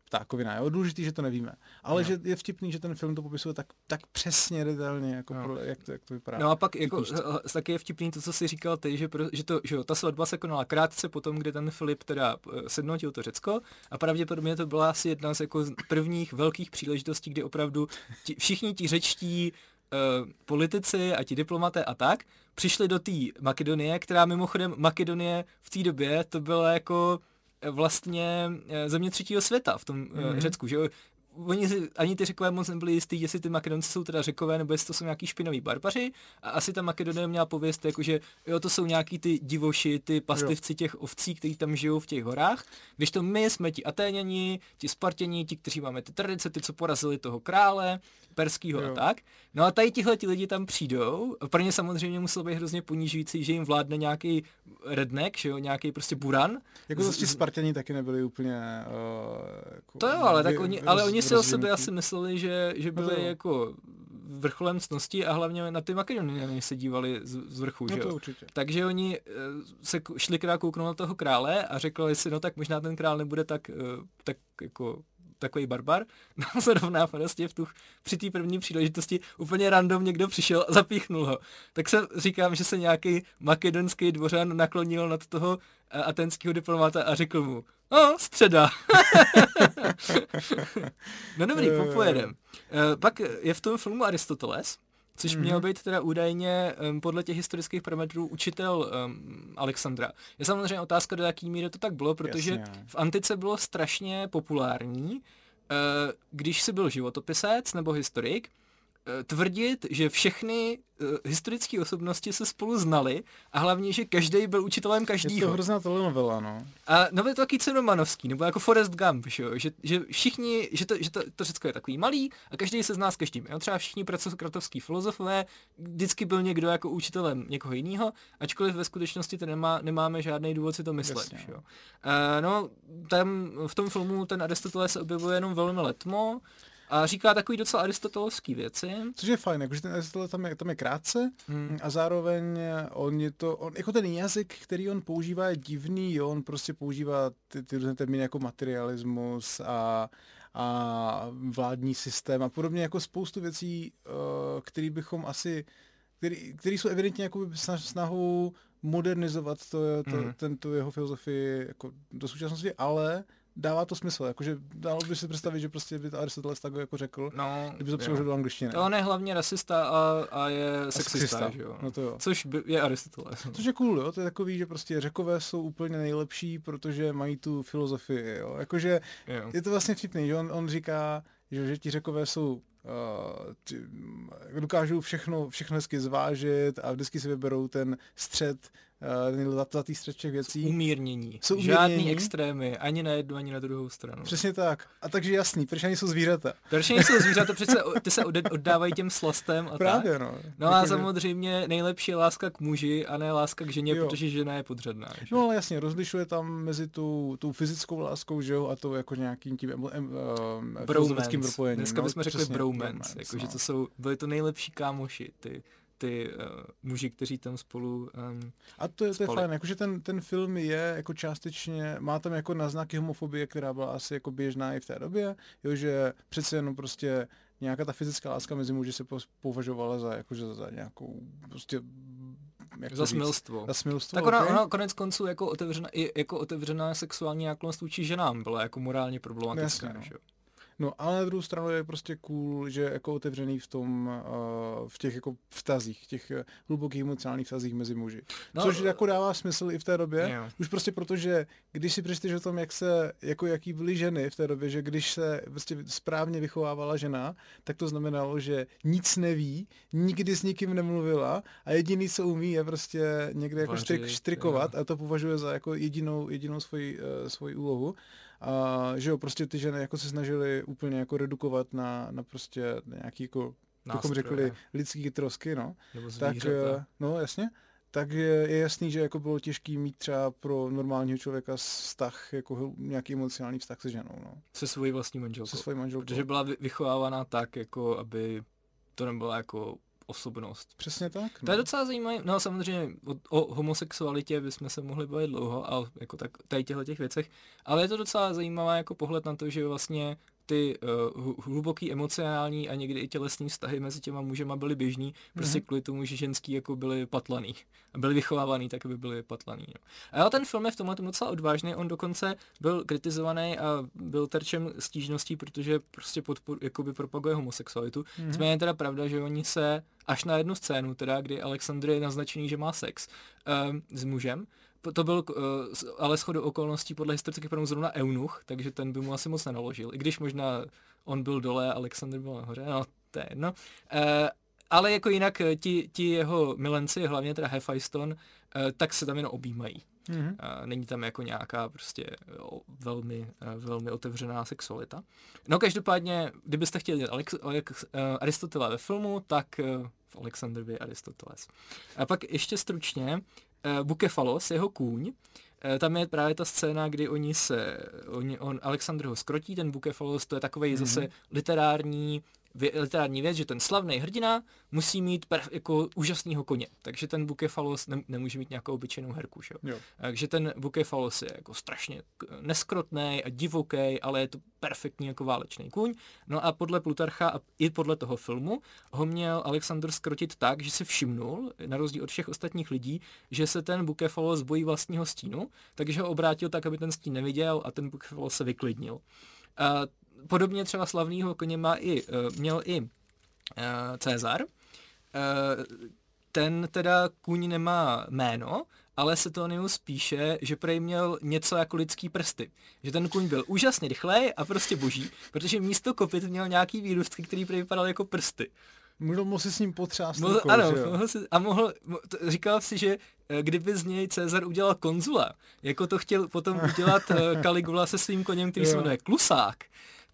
ptákovina. Je důležitý, že to nevíme. Ale no. že je vtipný, že ten film to popisuje tak, tak přesně, detailně, jako no. pro, jak, to, jak to vypadá. No a pak jako, eh, taky je vtipný to, co jsi říkal ty, že, pro, že, to, že jo, ta svatba se konala krátce potom, kdy ten Filip teda eh, sednotil to Řecko a pravděpodobně to byla asi jedna z jako prvních velkých příležitostí, kdy opravdu ti, všichni ti řečtí uh, politici a ti diplomaté a tak přišli do té Makedonie, která mimochodem Makedonie v té době to byla jako vlastně eh, země třetího světa v tom mm-hmm. Řecku, že oni si, ani ty řekové moc nebyli jistý, jestli ty Makedonci jsou teda řekové, nebo jestli to jsou nějaký špinaví barbaři. A asi ta Makedonie měla pověst, jako že jo, to jsou nějaký ty divoši, ty pastivci těch ovcí, kteří tam žijou v těch horách. Když to my jsme ti Atéňani, ti Spartěni, ti, kteří máme ty tradice, ty, co porazili toho krále, perskýho jo. a tak. No a tady tihle ti lidi tam přijdou. Pro ně samozřejmě muselo být hrozně ponížující, že jim vládne nějaký redneck, že jo, nějaký prostě buran. Jako to Spartěni taky nebyli úplně... Uh, jako to jo, ale, tak oni, ale oni si o sebe asi mysleli, že, že byli no jako vrcholem cnosti a hlavně na ty Makedoniany se dívali z, z vrchu, no že jo? Takže oni uh, se šli krát kouknout na toho krále a řekli si, no tak možná ten král nebude tak, uh, tak jako takový barbar, [LAUGHS] no se rovná prostě v tu, při té první příležitosti úplně random někdo přišel a zapíchnul ho. Tak se říkám, že se nějaký makedonský dvořan naklonil nad toho eh, atenského diplomata a řekl mu, no, středa. [LAUGHS] no dobrý, popojedem. Eh, pak je v tom filmu Aristoteles, což mm-hmm. měl být teda údajně um, podle těch historických parametrů učitel um, Alexandra. Je samozřejmě otázka, do jaký míry to tak bylo, protože Jasně. v antice bylo strašně populární, uh, když si byl životopisec nebo historik, tvrdit, že všechny uh, historické osobnosti se spolu znali a hlavně, že každý byl učitelem každýho. Je to hrozná telenovela, no. A no je to taky cenomanovský, nebo jako Forrest Gump, že, že, že všichni, že, to, že to, to Řecko je takový malý a každý se zná s každým. Jo? Třeba všichni pracokratovský filozofové, vždycky byl někdo jako učitelem někoho jiného, ačkoliv ve skutečnosti to nemá, nemáme žádný důvod si to myslet. Že jo? Uh, no, tam v tom filmu ten Aristoteles se objevuje jenom velmi letmo, a říká takový docela aristotelovský věci. Což je fajn, jakože ten Aristoteles tam je, tam je krátce hmm. a zároveň on je to, on, jako ten jazyk, který on používá je divný, jo? on prostě používá ty, ty různé termíny jako materialismus a, a vládní systém a podobně jako spoustu věcí, uh, který bychom asi, který, který jsou evidentně jako snahou modernizovat to, to, mm. ten, tu jeho filozofii jako do současnosti, ale dává to smysl, jakože dalo by si představit, že prostě by Aristoteles tak jako řekl, no, kdyby to přeložil do angličtiny. To on je hlavně rasista a, a je sexista, sexista, že jo? No to jo. Což by, je Aristoteles. Což je cool, jo? to je takový, že prostě řekové jsou úplně nejlepší, protože mají tu filozofii, jo? Jakože jo. je to vlastně vtipný, že on, on říká, že, že ti řekové jsou uh, ty, dokážou všechno, všechno hezky zvážit a vždycky si vyberou ten střed uh, zlatý střed těch věcí. Umírnění. Jsou umírnění. Žádný extrémy, ani na jednu, ani na druhou stranu. Přesně tak. A takže jasný, ani jsou zvířata. ani jsou zvířata, přece ty se oddávají těm slostem a Právě, tak. no. No a samozřejmě nejlepší je láska k muži a ne láska k ženě, jo. protože žena je podřadná. Že? No ale jasně, rozlišuje tam mezi tu, tu fyzickou láskou, že jo, a to jako nějakým tím em, em, um, filozofickým propojením. Dneska no, bychom řekli bromance, bromance jako, no. že to jsou, byly to nejlepší kámoši, ty ty uh, muži, kteří tam spolu um, A to je, to je fajn, jakože ten, ten film je jako částečně, má tam jako naznaky homofobie, která byla asi jako běžná i v té době, jo, že přece jenom prostě nějaká ta fyzická láska mezi muži se považovala za, jakože za nějakou prostě jak za smilstvo. Za smilstvo, tak ona, okay. ona konec konců jako otevřená, jako otevřená sexuální náklonost vůči ženám byla jako morálně problematická. Jasně, no. že? No ale na druhou stranu je prostě cool, že jako otevřený v tom, uh, v těch jako vztazích, těch uh, hlubokých emocionálních vztazích mezi muži. No, Což jako dává smysl i v té době, yeah. už prostě protože, když si přečteš o tom, jak se, jako jaký byly ženy v té době, že když se prostě správně vychovávala žena, tak to znamenalo, že nic neví, nikdy s nikým nemluvila a jediný, co umí, je prostě někde jako Vařit, štrikovat yeah. a to považuje za jako jedinou, jedinou svoji, uh, svoji úlohu. A že jo, prostě ty ženy jako se snažili úplně jako redukovat na, na prostě nějaký jako, bychom řekli, lidský trosky, no. Nebo Tak, zvířata. eh, no jasně. Tak je, je jasný, že jako bylo těžký mít třeba pro normálního člověka vztah, jako nějaký emocionální vztah se ženou, no. se svojí vlastní manželkou. Se svojí manželkou. Protože byla vy- vychovávaná tak, jako aby to nebyla jako osobnost. Přesně tak. To je no. docela zajímavé. No samozřejmě o, o homosexualitě bychom se mohli bavit dlouho a jako tak tady těchto těch věcech, ale je to docela zajímavá jako pohled na to, že vlastně ty uh, hluboký emocionální a někdy i tělesní vztahy mezi těma mužema byly běžný, prostě Mhm. kvůli tomu, že ženský jako byly patlaný. A byli vychovávaný tak, aby byli patlaný. No. A jo, ten film je v tomhle tom docela odvážný, on dokonce byl kritizovaný a byl terčem stížností, protože prostě podpor, jakoby propaguje homosexualitu. Mhm. Nicméně je teda pravda, že oni se až na jednu scénu, teda, kdy Alexandr je naznačený, že má sex um, s mužem, to byl uh, ale shodou okolností podle historických promů zrovna eunuch, takže ten by mu asi moc nenaložil. I když možná on byl dole a Alexandr byl nahoře, no to je jedno. Uh, ale jako jinak eh, ti, ti jeho milenci, hlavně teda Hephaiston, uh, tak se tam jenom objímají. Mhm. A není tam jako nějaká prostě velmi, eh, velmi otevřená sexualita. No každopádně, kdybyste chtěli vidět Alex, Alex, uh, Aristotela ve filmu, tak uh, v Alexandrovi Aristoteles. A pak ještě stručně, uh, Bukefalos, jeho kůň, Eh, tam je právě ta scéna, kdy oni se, oni, on, Alexandr ho skrotí, ten Bukefalos, to je takový mm-hmm. zase literární, literární věc, že ten slavný hrdina musí mít jako úžasného koně. Takže ten Bukefalos ne, nemůže mít nějakou obyčejnou herku, že? jo? Takže ten Bukefalos je jako strašně neskrotný a divoký, ale je to perfektní jako válečný kůň. No a podle Plutarcha a i podle toho filmu ho měl Alexandr skrotit tak, že si všimnul, na rozdíl od všech ostatních lidí, že se ten Bukefalos bojí vlastního stínu, takže ho obrátil tak, aby ten stín neviděl a ten Bukefalos se vyklidnil. A podobně třeba slavného koně má i, eh, měl i eh, Cezar. Eh, ten teda kůň nemá jméno, ale Setonius píše, že prej měl něco jako lidský prsty. Že ten kůň byl úžasně rychlej a prostě boží, protože místo kopyt měl nějaký výrůstky, který prej vypadal jako prsty. Mohl, mohl si s ním potřást Mohl, rukou, ano, že jo? mohl si, a mohl, mo- to, říkal si, že kdyby z něj Cezar udělal konzula, jako to chtěl potom udělat Caligula se svým koněm, který se Jo. jmenuje Klusák,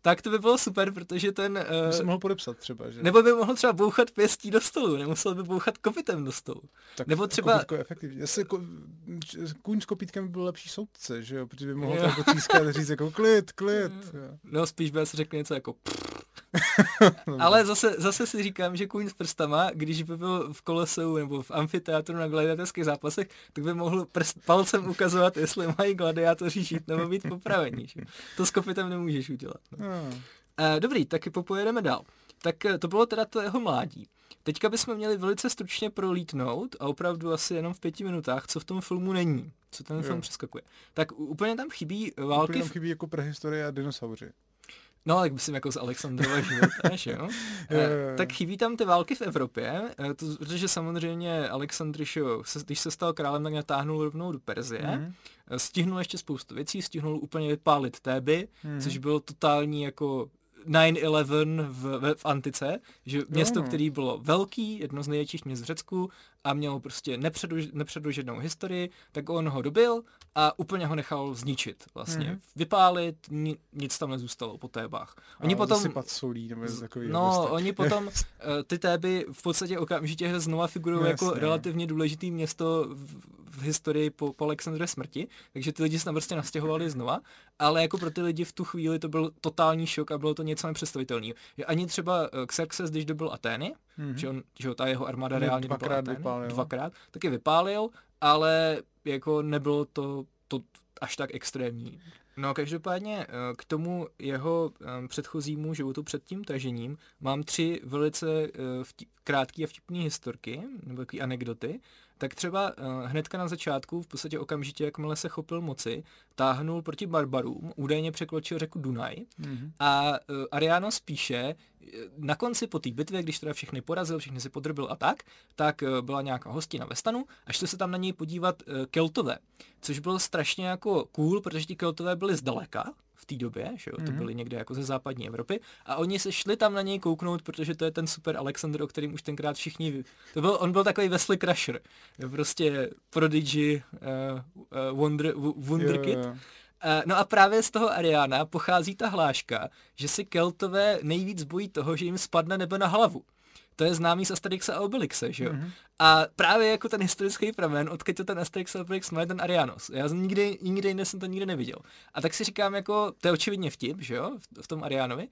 tak to by bylo super, protože ten... By se Uh, mohl podepsat třeba, že? nebo by mohl třeba bouchat pěstí do stolu, nemusel by bouchat kopytem do stolu. tak nebo třeba- Kopítko je efektivní. Zase ko, kůň s kopítkem by byl lepší soudce, že jo? Protože by mohl tak říct jako klid, klid. [LAUGHS] jo. No spíš by asi řekl něco jako [LAUGHS] Ale zase, zase si říkám, že kůň s prstama, když by byl v koleseu nebo v amfiteátru na gladiátorských zápasech, tak by mohl prst, palcem ukazovat, jestli mají gladiátoři žít nebo být popravení. Že? To s kopitem nemůžeš udělat. No. No. E, dobrý, tak popojedeme dál. Tak eh, to bylo teda to jeho mládí. Teďka bychom měli velice stručně prolítnout a opravdu asi jenom v pěti minutách, co v tom filmu není, co ten Jo. film přeskakuje. Tak úplně tam chybí války Úplně tam chybí jako prehistorie a dinosauři. No, tak myslím jako z Alexandrova života, že [LAUGHS] jo? Jo. tak chybí tam ty války v Evropě, eh, to, protože samozřejmě Alexandr, se, když se stal králem, tak natáhnul rovnou do Perzie, Mhm. Eh, stihnul ještě spoustu věcí, stihnul úplně vypálit Téby, Mhm. což bylo totální jako 9-11 v, v, v antice, že město, no. které bylo velký, jedno z největších měst v Řecku a mělo prostě nepředuž, nepředuženou historii, tak on ho dobil a úplně ho nechal zničit vlastně. Mhm. Vypálit, ni, nic tam nezůstalo po Tébách. Oni A potom... Zasypat solí nebo takového. No, prostě. oni potom, [LAUGHS] eh, ty Téby v podstatě okamžitě znova figurují jako relativně důležitý město v, v historii po, po Alexandře smrti, takže ty lidi se tam prostě nastěhovali znova, ale jako pro ty lidi v tu chvíli to byl totální šok a bylo to něco nepředstavitelného. Ani třeba eh, Xerxes, když dobil Atény, Mhm. že, on, že ho ta jeho armáda reálně dvakrát Atény, vypálil. dvakrát, taky vypálil, ale jako nebylo to, to až tak extrémní. No každopádně eh, k tomu jeho eh, předchozímu životu před tím tažením mám tři velice vtip, krátké a vtipné historky, nebo takové anekdoty. Tak třeba eh, hnedka na začátku, v podstatě okamžitě, jakmile se chopil moci, táhnul proti barbarům, údajně překročil řeku Dunaj Mhm. a uh, Arianos píše, eh, na konci po té bitvě, když teda všechny porazil, všechny si podrbil a tak, tak uh, byla nějaká hostina ve stanu a šli se tam na něj podívat uh, Keltové, což bylo strašně jako cool, protože ti Keltové byli zdaleka v té době, že jo, to Mhm. byli někde jako ze západní Evropy a oni se šli tam na něj kouknout, protože to je ten super Alexander, o kterým už tenkrát všichni, ví. to byl, on byl takový Wesley Crusher, prostě prodigy, uh, uh, wonder, jo. Uh, no a právě z toho Ariana pochází ta hláška, že si Keltové nejvíc bojí toho, že jim spadne nebe na hlavu. To je známý z Asterixa a Obelixe, že jo? Mm-hmm. A právě jako ten historický pramen, odkud to ten Asterix a Obelix má, ten Arianos. Já jsem nikdy, nikdy jinde jsem to nikdy neviděl. A tak si říkám, jako, to je očividně vtip, že jo, v, v tom Arianovi,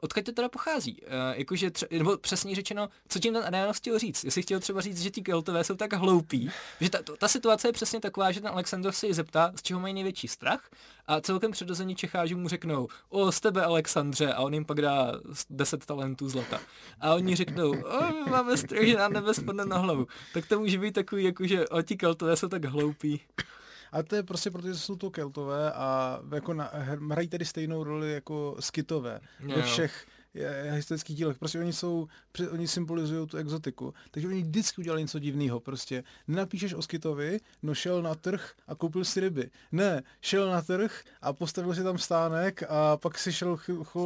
odkud to teda pochází? Uh, jakože tře- nebo přesně řečeno, co tím ten Arianos chtěl říct? Jestli chtěl třeba říct, že ti Keltové jsou tak hloupí, že ta, ta situace je přesně taková, že ten Alexandr se zeptá, z čeho mají největší strach a celkem přirozeně Čecháži mu řeknou, o, z tebe Alexandře a on jim pak dá 10 talentů zlata. A oni řeknou, o, máme strach, že nám nebe spadne na hlavu. Tak to může být takový, jakože o, ti Keltové jsou tak hloupí. A to je prostě protože jsou to keltové a jako na, hrají tedy stejnou roli jako skitové jo. ve všech historických dílech. Prostě oni jsou, oni symbolizují tu exotiku. Takže oni vždycky udělali něco divného. Prostě nenapíšeš o Skitovi, no šel na trh a koupil si ryby. Ne, šel na trh a postavil si tam stánek a pak si šel ch- ch-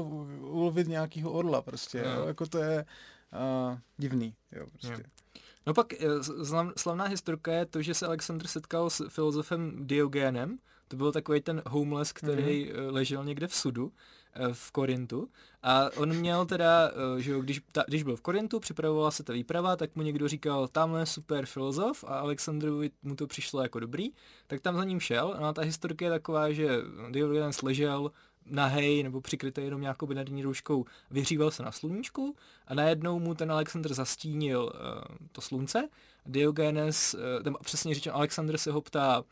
ulovit nějakýho orla. Prostě. Jo. Jako to je uh, divný. Jo, prostě. Jo. No pak eh, slavná historka je to, že se Alexandr setkal s filozofem Diogenem, to byl takový ten homeless, který mm-hmm. ležel někde v sudu eh, v Korintu. A on měl teda, že jo, když, ta, když byl v Korintu, připravovala se ta výprava, tak mu někdo říkal, tamhle je super filozof a Alexandrovi mu to přišlo jako dobrý, tak tam za ním šel. No a ta historka je taková, že Diogenes ležel nahej nebo přikrytý jenom nějakou binární rouškou, vyhříval se na sluníčku a najednou mu ten Alexander zastínil uh, to slunce. Diogenes, uh, nebo přesně řečeno, Alexander se ho ptá,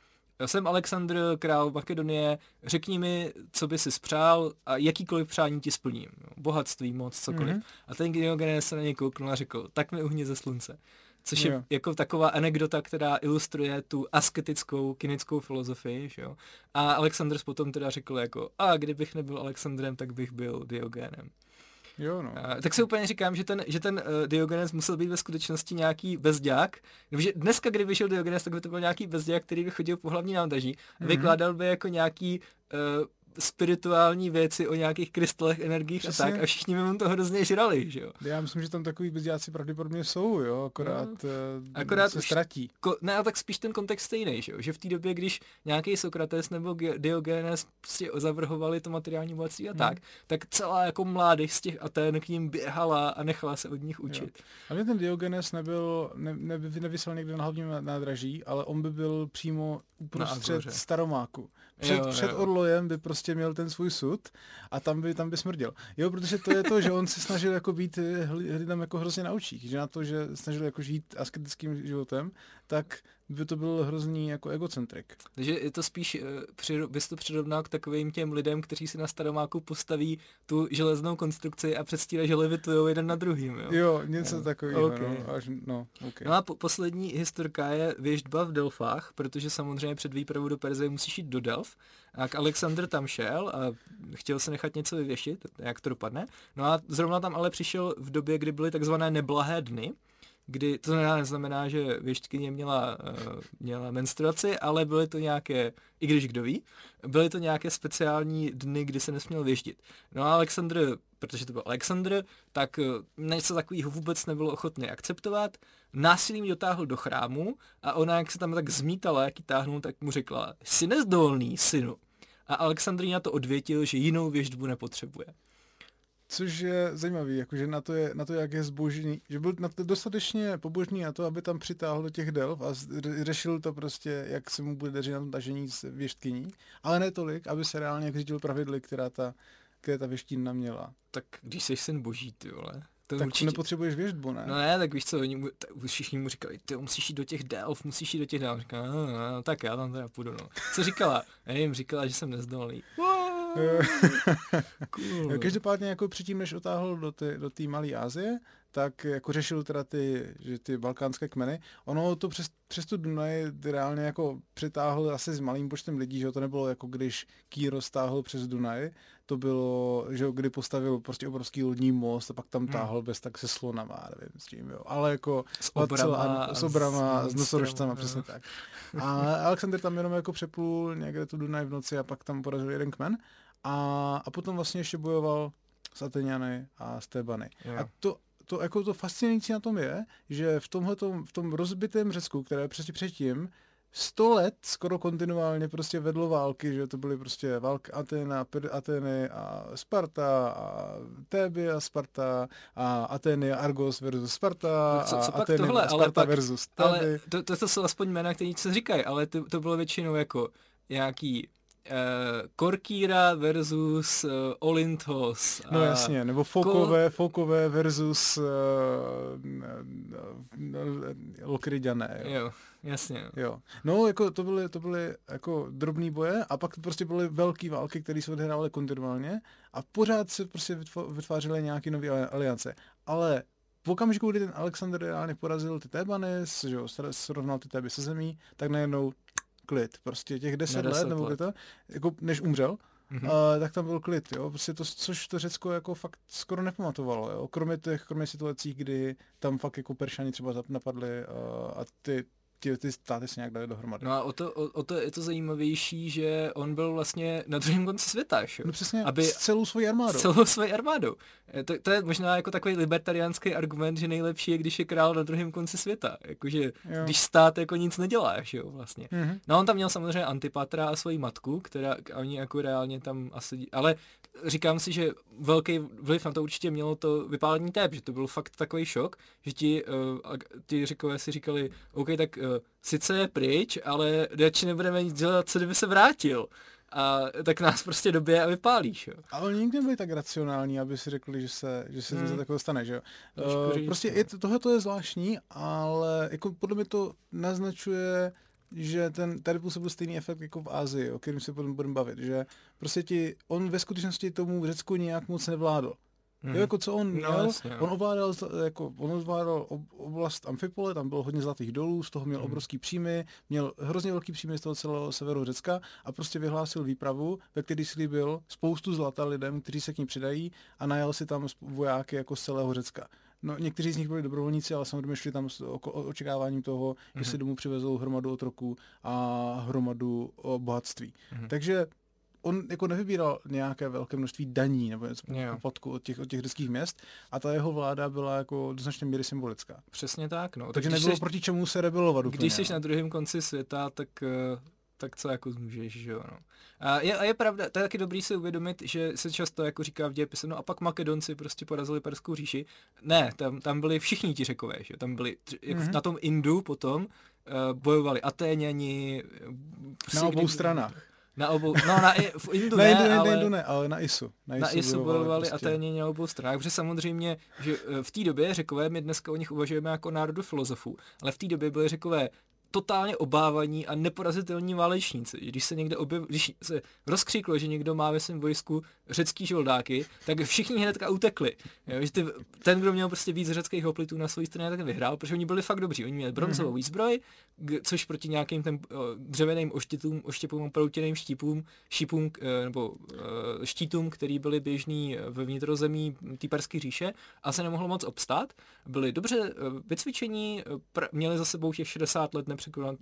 jsem Alexandr, král Makedonie, řekni mi, co by si spřál a jakýkoliv přání ti splním. Bohatství, moc, cokoliv. Mm-hmm. A ten Diogenes se na něj kouknul a řekl, tak mi uhni ze slunce. Což je jo. jako taková anekdota, která ilustruje tu asketickou kinickou filozofii, že jo. A Alexandr potom teda řekl jako, a kdybych nebyl Alexandrem, tak bych byl Diogenem. Jo, no. A, tak si úplně říkám, že ten, že ten uh, Diogenes musel být ve skutečnosti nějaký bezďák. Že dneska, kdyby vyšel Diogenes, tak by to byl nějaký bezďák, který by chodil po hlavní nádraží. Mm-hmm. Vykládal by jako nějaký uh, spirituální věci o nějakých krystalech, energiích Přesně. a tak a všichni mu to hrozně žrali, že jo. Já myslím, že tam takový bezděláci pravděpodobně jsou, jo, akorát, no. akorát se ztratí. Ko, ne, a tak spíš ten kontext stejný, že jo, že v té době, když nějaký Sokrates nebo Diogenes prostě zavrhovali to materiální bohatství a hmm. tak, tak celá jako mládež z těch Aten k ním běhala a nechala se od nich učit. Jo. A mě ten Diogenes nebyl, ne, ne, nevysel někde na hlavním nádraží, ale on by byl přímo uprostřed Staromáku. Před, jo, před jo. Orlojem by prostě měl ten svůj sud a tam by, tam by smrděl. Jo, protože to je to, že on se snažil jako být lidem jako hrozně na očích, že na to, že snažil jako žít asketickým životem, tak by to byl hrozný jako egocentrik. Takže je to spíš, uh, bys to přirovnal k takovým těm lidem, kteří si na Staromáku postaví tu železnou konstrukci a předstírají, že levitují jeden na druhým, jo? Jo, něco jo. takového, okay. no, až, no, okay. no a po, poslední historka je věždba v Delfách, protože samozřejmě před výpravou do Perzie musíš jít do Delf. A Alexander tam šel a chtěl se nechat něco vyvěšit, jak to dopadne. No a zrovna tam ale přišel v době, kdy byly takzvané neblahé dny, kdy to neznamená, že věštkyně měla, uh, měla menstruaci, ale byly to nějaké, i když kdo ví, byly to nějaké speciální dny, kdy se nesměl věštit. No a Alexandr, protože to byl Alexandr, tak uh, něco takového vůbec nebylo ochotný akceptovat, násilím dotáhl do chrámu a ona, jak se tam tak zmítala, jak ji táhnul, tak mu řekla, jsi nezdolný, synu. A Alexandrina to odvětil, že jinou věždbu nepotřebuje. Což je zajímavý, jakože na to, je, na to, jak je zbožný, že byl na to dostatečně pobožný na to, aby tam přitáhl do těch delv a řešil to prostě, jak se mu bude dařit na tom tažení s věštkyní, ale ne tolik, aby se reálně řídil pravidly, která ta, která ta věština měla. Tak když jsi syn boží, ty vole. To tak určitě... nepotřebuješ věždbu, ne? No ne, tak víš co, oni mu, tak všichni mu říkali, ty musíš jít do těch delf, musíš jít do těch delf. Říkala, no, no, no, tak já tam teda půjdu, no. Co říkala? Nevím, říkala, že jsem nezdolný. Cool. Každopádně jako předtím, než otáhl do té do malé Asie, tak jako řešil teda ty, že ty balkánské kmeny. Ono to přes, přes tu Dunaj reálně jako přitáhl asi s malým počtem lidí, že to nebylo jako když Kýro stáhl přes Dunaj, to bylo, že kdy postavil prostě obrovský lodní most a pak tam hmm. táhl hmm. bez tak se slonama, nevím s čím, jo. Ale jako s obrama, s, obrama, s, s nosorožcama, přesně tak. A Alexander tam jenom jako přeplul někde tu Dunaj v noci a pak tam porazil jeden kmen. A, a potom vlastně ještě bojoval s Ateniany a s Tebany. A to to, jako to fascinující na tom je, že v tomhletom, v tom rozbitém Řecku, které přesně předtím sto let skoro kontinuálně prostě vedlo války, že to byly prostě války Atena, Ateny a Sparta a Téby a Sparta a Ateny a Argos versus Sparta no co, co a Ateny tohle, a Sparta ale versus Téby. Ale to, to, to jsou aspoň jména, které se říkají, ale to, to bylo většinou jako nějaký uh, Korkíra versus uh, Olinthos. No jasně, nebo Fokové, Ko... Fokové versus uh, Lokriďané. Jo. jo, jasně. Jo. No, jako to byly, to byly jako drobný boje a pak prostě byly velké války, které se odehrávaly kontinuálně a pořád se prostě vytvářely nějaké nové aliance. Ale v okamžiku, kdy ten Alexander reálně porazil ty Tébany, že jo, srovnal ty Téby se zemí, tak najednou klid. Prostě těch deset, let, let, nebo to, jako než umřel, mm-hmm. uh, tak tam byl klid, jo. Prostě to, což to Řecko jako fakt skoro nepamatovalo, jo. Kromě těch, kromě situací, kdy tam fakt jako Peršani třeba napadli uh, a ty ty, ty státy se nějak dali dohromady. No a o to, o, o to je to zajímavější, že on byl vlastně na druhém konci světa, že? No přesně, aby, s celou svojí armádou. S celou svojí armádou. Eh, to, to, je možná jako takový libertariánský argument, že nejlepší je, když je král na druhém konci světa. Jakože, když stát jako nic nedělá, že jo, vlastně. Mm-hmm. No on tam měl samozřejmě Antipatra a svoji matku, která oni jako reálně tam asi, ale říkám si, že velký vliv na to určitě mělo to vypálení tép, že to byl fakt takový šok, že ti, uh, ti řekové si říkali, OK, tak uh, sice je pryč, ale radši nebudeme nic dělat, co kdyby se vrátil. A tak nás prostě době a vypálíš, jo. A oni nikdy nebyli tak racionální, aby si řekli, že se, že se hmm. něco takového stane, že jo. Uh, prostě je, tohle to je zvláštní, ale jako podle mě to naznačuje že ten, tady působil stejný efekt jako v Ázii, o kterém se potom budeme bavit, že prostě ti, on ve skutečnosti tomu Řecku nějak moc nevládl. Hmm. Jo, jako co on no, měl, no, jasně, on ovládal, jako, on ovládal oblast Amfipole, tam bylo hodně zlatých dolů, z toho měl hmm. obrovský příjmy, měl hrozně velký příjmy z toho celého severu Řecka a prostě vyhlásil výpravu, ve který slíbil spoustu zlata lidem, kteří se k ní přidají a najal si tam vojáky jako z celého Řecka. No, někteří z nich byli dobrovolníci, ale samozřejmě šli tam s očekáváním toho, mm-hmm. že si mhm. domů přivezou hromadu otroků a hromadu bohatství. Mm-hmm. Takže on jako nevybíral nějaké velké množství daní nebo něco poplatku od těch, od těch řeckých měst a ta jeho vláda byla jako do značné míry symbolická. Přesně tak, no. Takže tak nebylo jsi, proti čemu se rebelovat Když jsi na druhém konci světa, tak uh tak co jako můžeš, že jo, no. A je, a je pravda, to je taky dobrý si uvědomit, že se často jako říká v dějepise, no a pak Makedonci prostě porazili Perskou říši. Ne, tam, tam byli všichni ti řekové, že tam byli, jako mm-hmm. na tom Indu potom uh, bojovali Atéňani. Prostě na obou kdy, stranách. Na obou, no na v Indu [LAUGHS] na ne, Indu, ale, na Indu ne, ale na Isu. Na Isu, na Isu bojovali, prostě. Aténě na obou stranách, protože samozřejmě, že eh, v té době řekové, my dneska o nich uvažujeme jako národu filozofů, ale v té době byli řekové totálně obávaní a neporazitelní válečníci. Když se někde objev, když se rozkřiklo, že někdo má ve svém vojsku řecký žoldáky, tak všichni hnedka utekli. Jo, že ty, ten, kdo měl prostě víc řeckých hoplitů na své straně, tak vyhrál, protože oni byli fakt dobří. Oni měli bronzovou mm-hmm. výzbroj, což proti nějakým těm dřevěným oštětům, oštěpům, proutěným štípům, šípům e, nebo e, štítům, který byly běžný ve vnitrozemí té perské říše a se nemohlo moc obstát. Byli dobře e, vycvičení, měli za sebou těch 60 let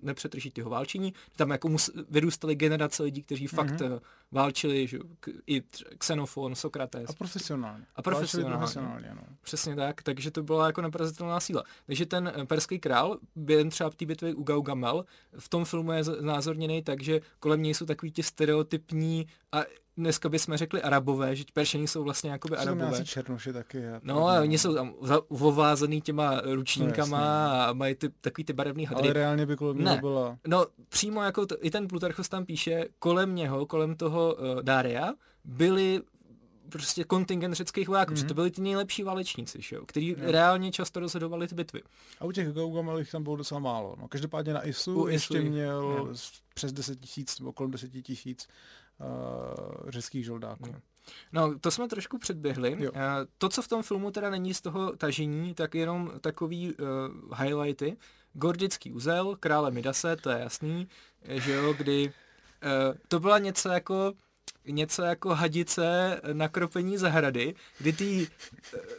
nepřetržit jeho válčení. Tam jako mus, vyrůstaly generace lidí, kteří mm-hmm. fakt uh, válčili, že, k, i Xenofon, Sokrates. A profesionálně. A profesionálně. profesionálně no. Přesně tak, takže to byla jako neporazitelná síla. Takže ten eh, perský král, během třeba v té bitvě u Gaugamel, v tom filmu je znázorněný tak, že kolem něj jsou takový ti stereotypní a dneska bychom řekli arabové, že peršení jsou vlastně jakoby arabové. černoši taky. Já no a oni jsou tam vovázaný těma ručníkama no, a mají ty, takový ty barevný hadry. Ale reálně by kolem něho byla... No přímo jako to, i ten Plutarchos tam píše, kolem něho, kolem toho uh, Daria, byli prostě kontingent řeckých vojáků, mm-hmm. to byli ty nejlepší válečníci, že jo, který yeah. reálně často rozhodovali ty bitvy. A u těch Gaugamelých tam bylo docela málo. No, každopádně na Isu u ještě Isu, měl yeah. přes 10 tisíc nebo kolem 10 tisíc uh, řeckých žoldáků. No. no, to jsme trošku předběhli. Jo. Uh, to, co v tom filmu teda není z toho tažení, tak jenom takový uh, highlighty. Gordický uzel, krále Midase, to je jasný, že jo, kdy uh, to byla něco jako něco jako hadice na kropení zahrady, kdy ty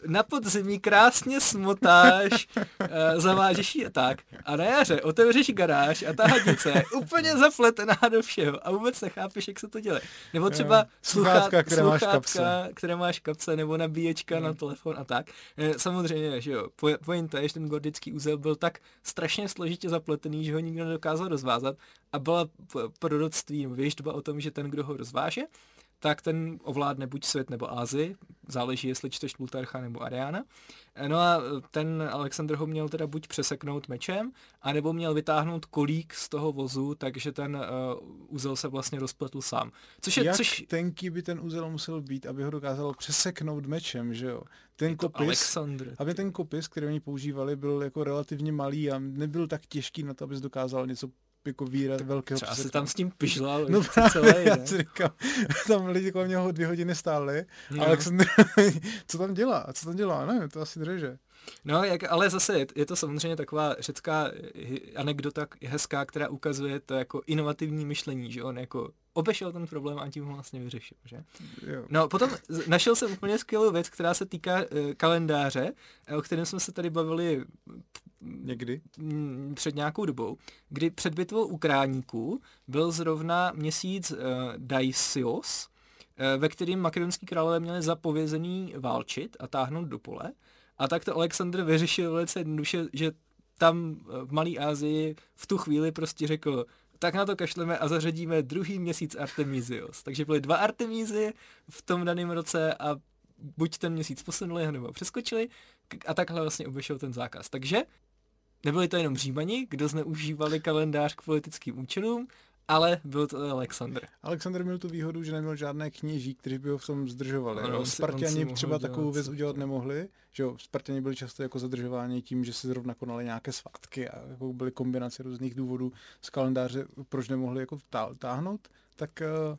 na podzimí krásně smotáš, uh, zavážeš ji tak a na jaře otevřeš garáž a ta hadice je úplně zapletená do všeho a vůbec nechápeš, jak se to dělá. Nebo třeba sluchátka, které máš kapse. které máš kapse, nebo nabíječka hmm. na telefon a tak. Eh, samozřejmě, že jo, pointa je, že ten gordický úzel byl tak strašně složitě zapletený, že ho nikdo nedokázal rozvázat a byla proroctví, věštba o tom, že ten, kdo ho rozváže, tak ten ovládne buď svět nebo Ázii, záleží, jestli čteš Plutarcha nebo Ariana. No a ten Alexander ho měl teda buď přeseknout mečem, anebo měl vytáhnout kolík z toho vozu, takže ten uh, úzel se vlastně rozpletl sám. Což je, Jak což... tenký by ten úzel musel být, aby ho dokázalo přeseknout mečem, že jo? Ten kopis, Alexandr. aby ten kopis, který oni používali, byl jako relativně malý a nebyl tak těžký na to, abys dokázal něco jako výraz velkého Třeba se tam s tím pižlal. No právě, celé, já si říkám, tam lidi kolem něho dvě hodiny stáli, no. ale jsem, [LAUGHS] co tam dělá, co tam dělá, ne, to asi dreže. No, jak, ale zase je, je to samozřejmě taková řecká anekdota hezká, která ukazuje to jako inovativní myšlení, že on jako obešel ten problém a tím ho vlastně vyřešil, že? Jo. No, potom našel jsem úplně skvělou věc, která se týká uh, kalendáře, o kterém jsme se tady bavili Někdy? Před nějakou dobou, kdy před bitvou u Kráníků byl zrovna měsíc uh, Daisios, uh, ve kterým makedonský králové měli zapovězený válčit a táhnout do pole. A tak to Alexandr vyřešil velice jednoduše, že tam v Malé Asii v tu chvíli prostě řekl, tak na to kašleme a zařadíme druhý měsíc Artemisios. Takže byly dva Artemízy v tom daném roce a buď ten měsíc posunuli, nebo přeskočili a takhle vlastně obešel ten zákaz. Takže Nebyli to jenom Římani, kdo zneužívali kalendář k politickým účelům, ale byl to Alexandr. Alexandr měl tu výhodu, že neměl žádné kněží, kteří by ho v tom zdržovali. Ano, Spartani třeba takovou věc udělat nemohli, že jo, Spartani byli často jako zadržováni tím, že si zrovna konali nějaké svátky a jako byly kombinace různých důvodů z kalendáře, proč nemohli jako táhnout, tak uh,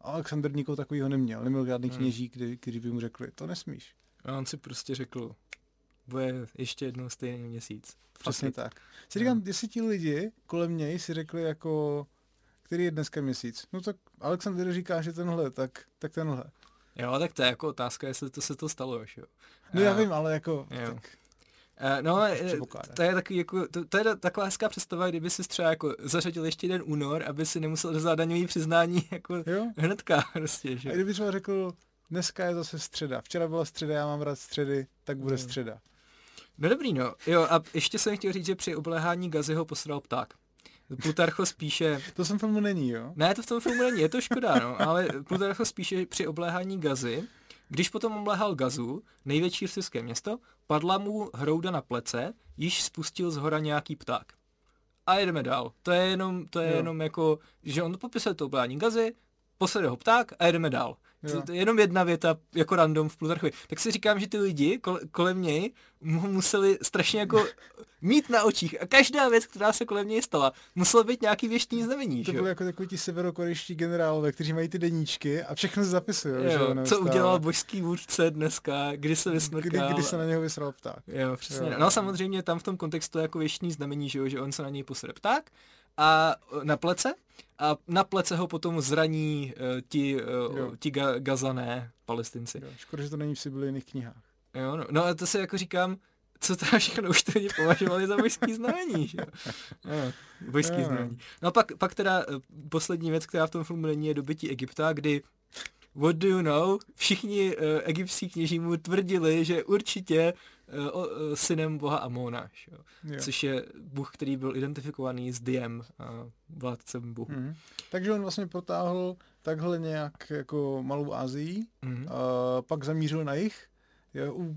Alexandr nikoho takového neměl. Neměl žádný hmm. kněží, kteří, kteří by mu řekli, to nesmíš. A on si prostě řekl, bude ještě jednou stejný měsíc. Přesně tak. Si říkám, no. jestli ti lidi kolem něj si řekli jako, který je dneska měsíc. No tak Alexander říká, že tenhle, tak, tak tenhle. Jo, tak to je jako otázka, jestli to se to stalo, jo. No já vím, ale jako, jo. tak... Uh, no, to je, takový, jako, to, to je taková hezká představa, kdyby si třeba jako zařadil ještě jeden únor, aby si nemusel dostat daňový přiznání jako jo? hnedka prostě, že? A kdyby třeba řekl, dneska je zase středa, včera byla středa, já mám rád středy, tak bude jo. středa. No dobrý, no. Jo, a ještě jsem chtěl říct, že při obléhání Gazy ho posral pták. Plutarcho spíše... To v tom filmu není, jo? Ne, to v tom filmu není, je to škoda, no, ale Plutarcho spíše při obléhání Gazy, když potom obléhal Gazu, největší ruské město, padla mu hrouda na plece, již spustil z hora nějaký pták. A jedeme dál. To je jenom, to je jenom jako, že on popisuje to obléhání Gazy, posede ho pták a jedeme dál. To, to je jenom jedna věta jako random v Plutarchovi. Tak si říkám, že ty lidi kol, kolem něj mu museli strašně jako [LAUGHS] mít na očích a každá věc, která se kolem něj stala, musela být nějaký věštní znamení. To byly jako takový ti severokorejští generálové, kteří mají ty deníčky a všechno se zapisují. Jo, co udělal božský vůdce dneska, kdy se vysmrkal. Kdy, kdy se na něho vysral pták. Jo, přesně. Jo. No samozřejmě tam v tom kontextu jako věštní znamení, že, jo, že on se na něj posede pták a na plece a na plece ho potom zraní uh, ti, uh, ti ga, gazané palestinci. Jo, škoda, že to není v jiných knihách. Jo, no, no a to si jako říkám, co teda všechno už tedy považovali za božský znamení, že jo. No, božský jo. znamení. No a pak, pak teda poslední věc, která v tom filmu není, je dobytí Egypta, kdy what do you know? Všichni uh, egyptský kněží mu tvrdili, že určitě synem boha Amona, jo? Jo. což je bůh, který byl identifikovaný s Diem, vládcem bohu. Mm. Takže on vlastně protáhl takhle nějak jako malou Azii, mm. uh, pak zamířil na jich,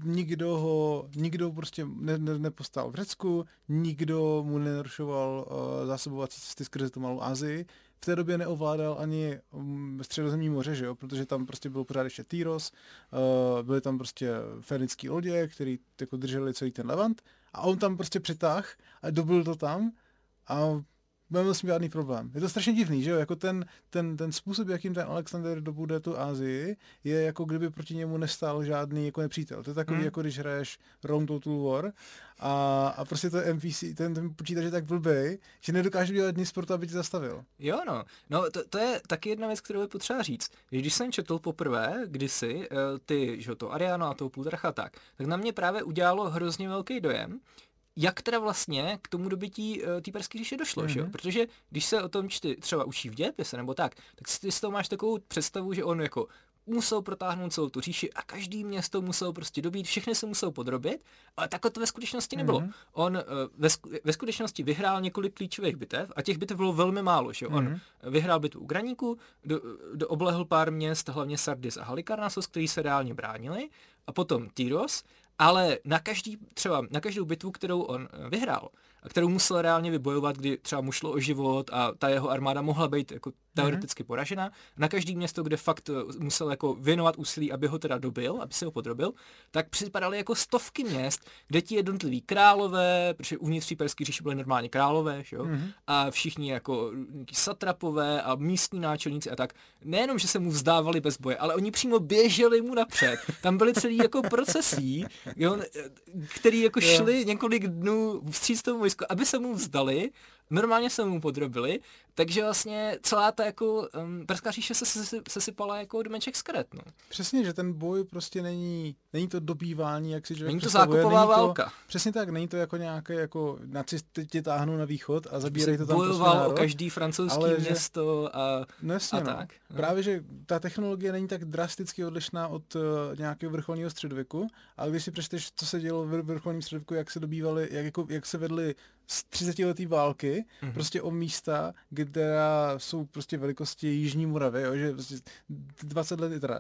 nikdo ho, nikdo prostě ne, ne, nepostál v Řecku, nikdo mu nenarušoval uh, zásobovací cesty skrze tu malou Azii, v té době neovládal ani um, středozemní moře, že jo? protože tam prostě byl pořád ještě Týros, uh, byly tam prostě fenické lodě, které jako drželi celý ten Levant a on tam prostě přitáh a dobil to tam a budeme s tím žádný problém. Je to strašně divný, že jo? Jako ten, ten, ten způsob, jakým ten Alexander dobude tu Asii, je jako kdyby proti němu nestál žádný jako nepřítel. To je takový, hmm. jako když hraješ Rome Total War a, a prostě to NPC, ten, ten počítač je tak blbý, že nedokáže dělat nic pro to, aby tě zastavil. Jo, no. No, to, to je taky jedna věc, kterou je potřeba říct. Když jsem četl poprvé, kdysi, eh, ty, že to Ariano a toho Plutarcha tak, tak na mě právě udělalo hrozně velký dojem, jak teda vlastně k tomu dobytí uh, té perské říše došlo, mm-hmm. že jo? Mhm. Protože když se o tom čty třeba učí v dějepise nebo tak, tak si z toho máš takovou představu, že on jako musel protáhnout celou tu říši a každý město musel prostě dobít, všechny se musel podrobit, ale takhle to ve skutečnosti nebylo. Mm-hmm. On uh, ve, ve skutečnosti vyhrál několik klíčových bitev a těch bitev bylo velmi málo. Že? Mm-hmm. On mhm. vyhrál bitvu u Graníku, do, do oblehl pár měst, hlavně Sardis a Halikarnassos, který se reálně bránili, a potom Tyros ale na každý, třeba na každou bitvu, kterou on eh, vyhrál, a kterou musel reálně vybojovat, kdy třeba mu šlo o život a ta jeho armáda mohla být jako teoreticky mm-hmm. poražena. Na každý město, kde fakt eh, musel jako věnovat úsilí, aby ho teda dobil, aby se ho podrobil, tak připadaly jako stovky měst, kde ti jednotliví králové, protože uvnitř perský říši byly normálně králové, že jo? Mm-hmm. a všichni jako satrapové a místní náčelníci a tak, nejenom, že se mu vzdávali bez boje, ale oni přímo běželi mu napřed. Tam byly celý jako procesí, jo, který jako šli několik dnů vstříc tomu vojsku, aby se mu vzdali normálně se mu podrobili, takže vlastně celá ta jako um, Perská říše se, se, se sypala jako domeček z karet, no. Přesně, že ten boj prostě není, není to dobývání, jak si člověk Není to zákupová není válka. To, přesně tak, není to jako nějaké, jako nacisty tě táhnou na východ a zabírají to tam bojoval prostě o každý francouzský ale město a, no jasně, a no. tak. No. Právě, že ta technologie není tak drasticky odlišná od uh, nějakého vrcholního středověku, ale když si přečteš, co se dělo v vrcholním středověku, jak se dobývali, jak, jako, jak se vedly z 30 letý války, mm-hmm. prostě o místa, kde jsou prostě velikosti Jižní Moravy, jo, že prostě 20 let, teda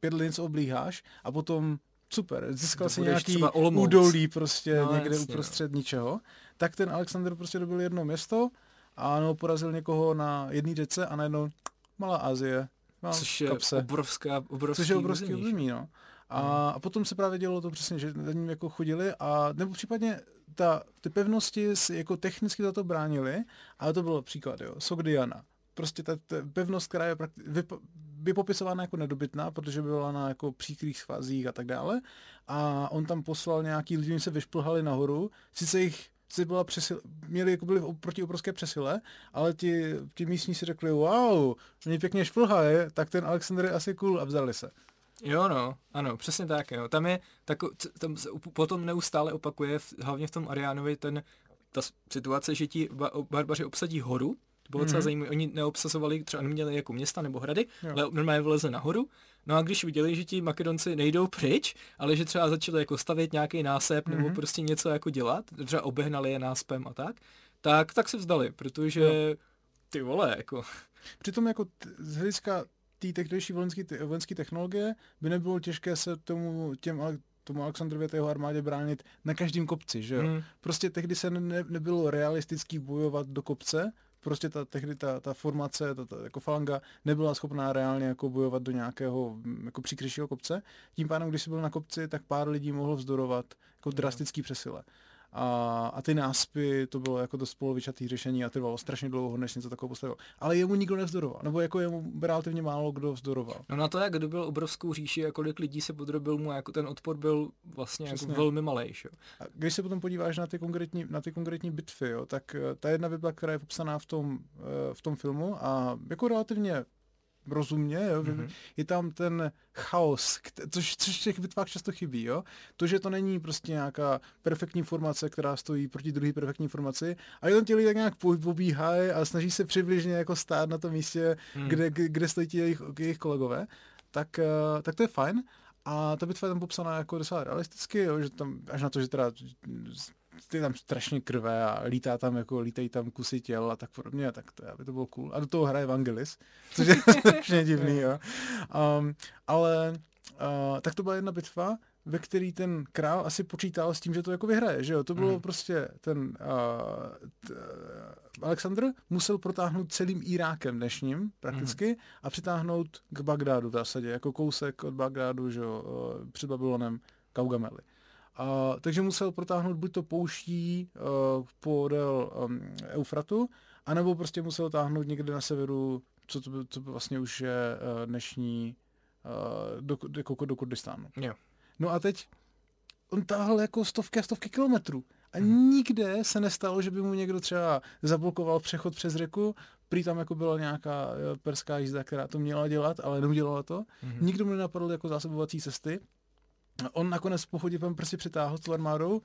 5 let něco oblíháš a potom super, získal si nějaký údolí prostě no, někde jasně, uprostřed no. ničeho, tak ten Alexander prostě dobil jedno město a no, porazil někoho na jedné řece a najednou Malá Asie. No, což je kapse. obrovská, obrovský Což je obrovský území, no. A, hmm. a potom se právě dělo to přesně, že za ním jako chodili a nebo případně ta, ty pevnosti jako technicky za to bránili, ale to bylo příklad, jo, Sogdiana. Prostě ta, ta pevnost, která je prakti- vyp, vypopisována jako nedobytná, protože byla na jako příkrých schvazích a tak dále. A on tam poslal nějaký lidi, se vyšplhali nahoru, sice jich si byla přesil, měli jako byli proti obrovské přesile, ale ti, ti místní si řekli, wow, oni pěkně šplhají, tak ten Alexander je asi cool a vzali se. Jo, no, ano, přesně tak, jo. Tam je, tak, tam se potom neustále opakuje, hlavně v tom Ariánovi, ten, ta situace, že ti barbaři obsadí horu, to bylo mm-hmm. docela zajímavé, oni neobsazovali, třeba neměli jako města nebo hrady, jo. ale normálně vyleze nahoru, no a když viděli, že ti Makedonci nejdou pryč, ale že třeba začali jako stavět nějaký násep mm-hmm. nebo mhm. prostě něco jako dělat, třeba obehnali je náspem a tak, tak, tak se vzdali, protože jo. ty vole, jako... Přitom jako z hlediska té tehdejší vojenské technologie by nebylo těžké se tomu těm tomu Alexandrovi jeho armádě bránit na každém kopci, že jo? Hmm. Prostě tehdy se ne, nebylo realistický bojovat do kopce, prostě ta, tehdy ta, ta formace, ta, ta, jako falanga nebyla schopná reálně jako bojovat do nějakého jako příkryšího kopce. Tím pádem, když jsi byl na kopci, tak pár lidí mohlo vzdorovat jako drastický přesile. A, a ty náspy, to bylo jako dost polovičatý řešení a trvalo strašně dlouho, než něco takového postavil. Ale jemu nikdo nevzdoroval, nebo jako jemu relativně málo kdo vzdoroval. No na to, jak byl obrovskou říši a kolik lidí se podrobil mu, jako ten odpor byl vlastně jako velmi malý. A když se potom podíváš na ty konkrétní, na ty konkrétní bitvy, jo, tak eh, ta jedna bitva, která je popsaná v tom, eh, v tom filmu a jako relativně rozumně, jo? Mm-hmm. je tam ten chaos, což, což v těch bitvách často chybí. Jo? To, že to není prostě nějaká perfektní formace, která stojí proti druhé perfektní formaci, a tam ti lidé tak nějak pobíhají a snaží se přibližně jako stát na tom místě, mm. kde, kde stojí ti jejich, jejich kolegové, tak, uh, tak to je fajn. A ta bitva je tam popsaná jako docela realisticky, jo, že tam, až na to, že teda je tam strašně krve a lítá tam, jako lítají tam kusy těl a tak podobně, tak to, aby to bylo cool. A do toho hraje Vangelis, což je [LAUGHS] strašně [LAUGHS] divný, jo. Um, ale uh, tak to byla jedna bitva, ve který ten král asi počítal s tím, že to jako vyhraje, že jo? To bylo mm. prostě ten uh, t, uh, Alexandr musel protáhnout celým Irákem dnešním prakticky mm. a přitáhnout k Bagdádu v zásadě, jako kousek od Bagdádu, že jo, uh, před Babylonem, Kaugameli. A, takže musel protáhnout buď to pouští uh, podél um, Eufratu, anebo prostě musel táhnout někde na severu, co to, co vlastně už je uh, dnešní uh, do, jako do Kurdistánu. Jo. No a teď on táhl jako stovky a stovky kilometrů. A Mhm. nikde se nestalo, že by mu někdo třeba zablokoval přechod přes řeku, prý tam jako byla nějaká perská jízda, která to měla dělat, ale neudělala to. Mhm. Nikdo mu nenapadl jako zásobovací cesty. On nakonec po tam prostě přitáhl s tou armádou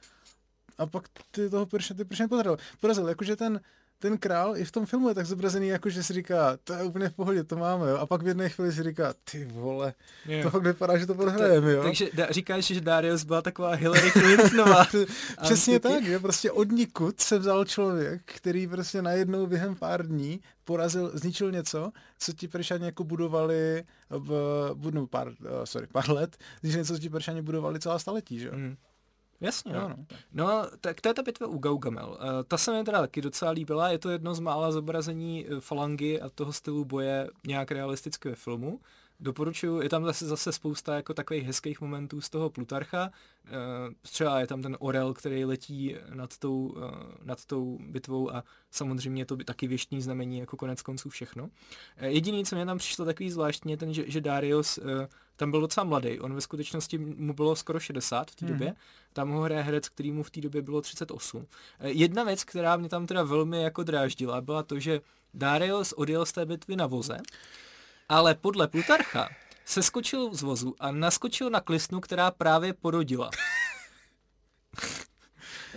a pak ty toho Perša, ty Perša porazil. Porazil, jakože ten, ten král i v tom filmu je tak zobrazený, jako že si říká, to je úplně v pohodě, to máme, jo. A pak v jedné chvíli si říká, ty vole, Jo. to fakt vypadá, že to prohrajeme, jo. Takže da, říkáš, že Darius byla taková Hillary Clintonová. [LAUGHS] [LAUGHS] Přesně tak, že prostě od nikud se vzal člověk, který prostě najednou během pár dní porazil, zničil něco, co ti Peršani jako budovali v, no, pár, uh, sorry, pár let, zničil něco, co ti Peršani budovali celá staletí, že jo. Mm. Jasně, Jo, jo. no. No, tak to je ta bitva u Gaugamel. Uh, ta se mi teda taky docela líbila, je to jedno z mála zobrazení eh, falangy a toho stylu boje nějak realisticky ve filmu. Doporučuju, je tam zase, zase spousta jako takových hezkých momentů z toho Plutarcha. Uh, třeba je tam ten orel, který letí nad tou, uh, nad tou bitvou a samozřejmě to by taky věštní znamení jako konec konců všechno. Uh, jediný, co mě tam přišlo takový zvláštní, je ten, že, že Darius tam byl docela mladý. On ve skutečnosti mu bylo skoro 60 v té Mhm. době. Tam ho hraje herec, který mu v té době bylo 38. Eh, Jedna věc, která mě tam teda velmi jako dráždila, byla to, že Darius odjel z té bitvy na voze, ale podle Plutarcha se skočil z vozu a naskočil na klisnu, která právě porodila.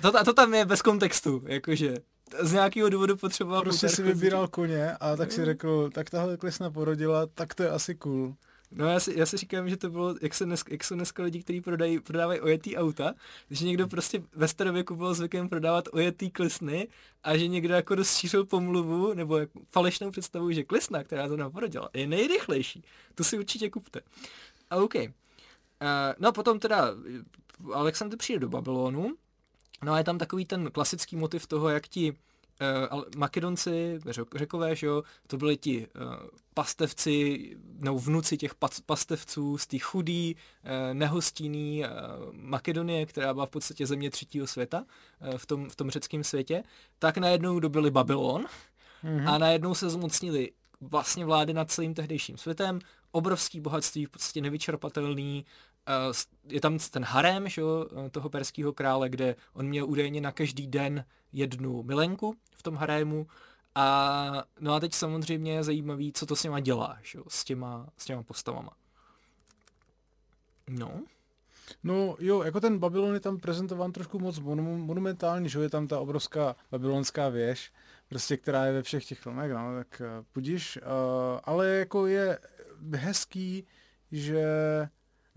to, a to tam je bez kontextu, jakože z nějakého důvodu potřeboval Prostě si vybíral koně a tak si řekl, tak tahle klesna porodila, tak to je asi cool. No já si, já si říkám, že to bylo, jak, se dnes, jak jsou dneska lidi, kteří prodají, prodávají ojetý auta, že někdo prostě ve starověku byl zvykem prodávat ojetý klisny a že někdo jako rozšířil pomluvu nebo jako falešnou představu, že klisna, která to nám porodila, je nejrychlejší. To si určitě kupte. A OK. Uh, no potom teda Alexander přijde do Babylonu, no a je tam takový ten klasický motiv toho, jak ti uh, Makedonci, řek- řekové, že jo, to byli ti uh, pastevci, nebo vnuci těch pas- pastevců z té chudý, uh, nehostinný uh, Makedonie, která byla v podstatě země třetího světa uh, v tom, v tom řeckém světě, tak najednou dobili Babylon Mhm. a najednou se zmocnili vlastně vlády nad celým tehdejším světem, obrovský bohatství, v podstatě nevyčerpatelný, eh, je tam ten harem že eh, toho perského krále, kde on měl údajně na každý den jednu milenku v tom harému a no a teď samozřejmě je zajímavý, co to s něma dělá, že s, těma, s těma postavama. No, No jo, jako ten Babylon je tam prezentován trošku moc monu- monumentálně, že je tam ta obrovská babylonská věž, prostě která je ve všech těch filmech, no, tak pudíš, uh, ale jako je hezký, že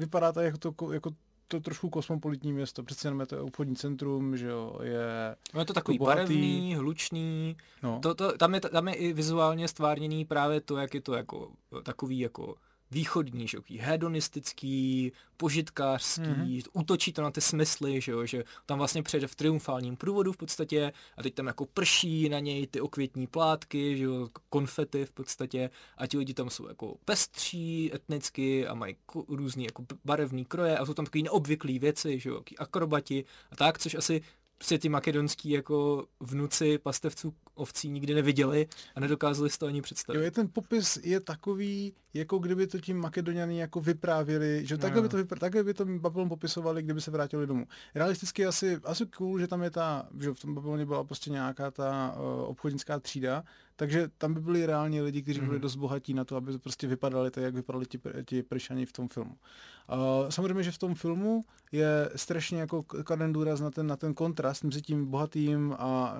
vypadá to jako to, ko- jako to trošku kosmopolitní město, přece jenom je to obchodní centrum, že jo, je, no je to takový bohatý. barevný, hlučný, no, To, to, tam, je, tam je i vizuálně stvárněný právě to, jak je to jako takový jako východní, že hedonistický, požitkářský, Mhm. mm-hmm. útočí to na ty smysly, že jo, že tam vlastně přijede v triumfálním průvodu v podstatě a teď tam jako prší na něj ty okvětní plátky, že jo, konfety v podstatě a ti lidi tam jsou jako pestří etnicky a mají ko- různý jako barevný kroje a jsou tam takový neobvyklý věci, že jo, akrobati a tak, což asi prostě ty makedonský jako vnuci pastevců ovcí nikdy neviděli a nedokázali si to ani představit. Jo, je ten popis je takový, jako kdyby to tím Makedoniani jako vyprávěli, že takhle by to, vypr- takhle by to Babylon popisovali, kdyby se vrátili domů. Realisticky asi, asi cool, že tam je ta, že v tom Babyloně byla prostě nějaká ta uh, obchodnická třída, takže tam by byli reálně lidi, kteří byli Mhm. dost bohatí na to, aby to prostě vypadali tak, jak vypadali ti, ti pršani v tom filmu. Uh, samozřejmě, že v tom filmu je strašně jako kladen důraz na ten, na ten kontrast mezi tím bohatým a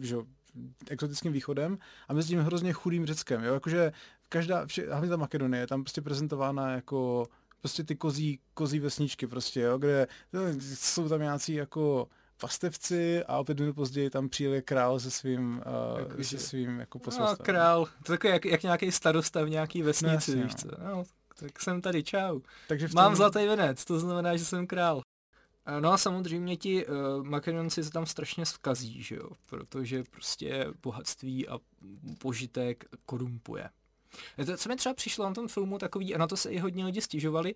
že, exotickým východem a mezi tím hrozně chudým Řeckem. Jo? Jakože každá, vše, hlavně ta Makedonie je tam prostě prezentována jako prostě ty kozí, kozí vesničky prostě, jo? kde no, jsou tam nějací jako pastevci a o pět minut později tam přijede král se svým, uh, Jakože- se svým jako No, král. To je takový jak, jak nějaký starosta v nějaký vesnici, jasně, víš no. co. No, tak jsem tady, čau. Takže v Mám zlatý venec, to znamená, že jsem král. A No a samozřejmě ti uh, Makedonci se tam strašně zkazí, že jo, protože prostě bohatství a požitek korumpuje. To, co mi třeba přišlo na tom filmu takový, a na to se i hodně lidi stěžovali,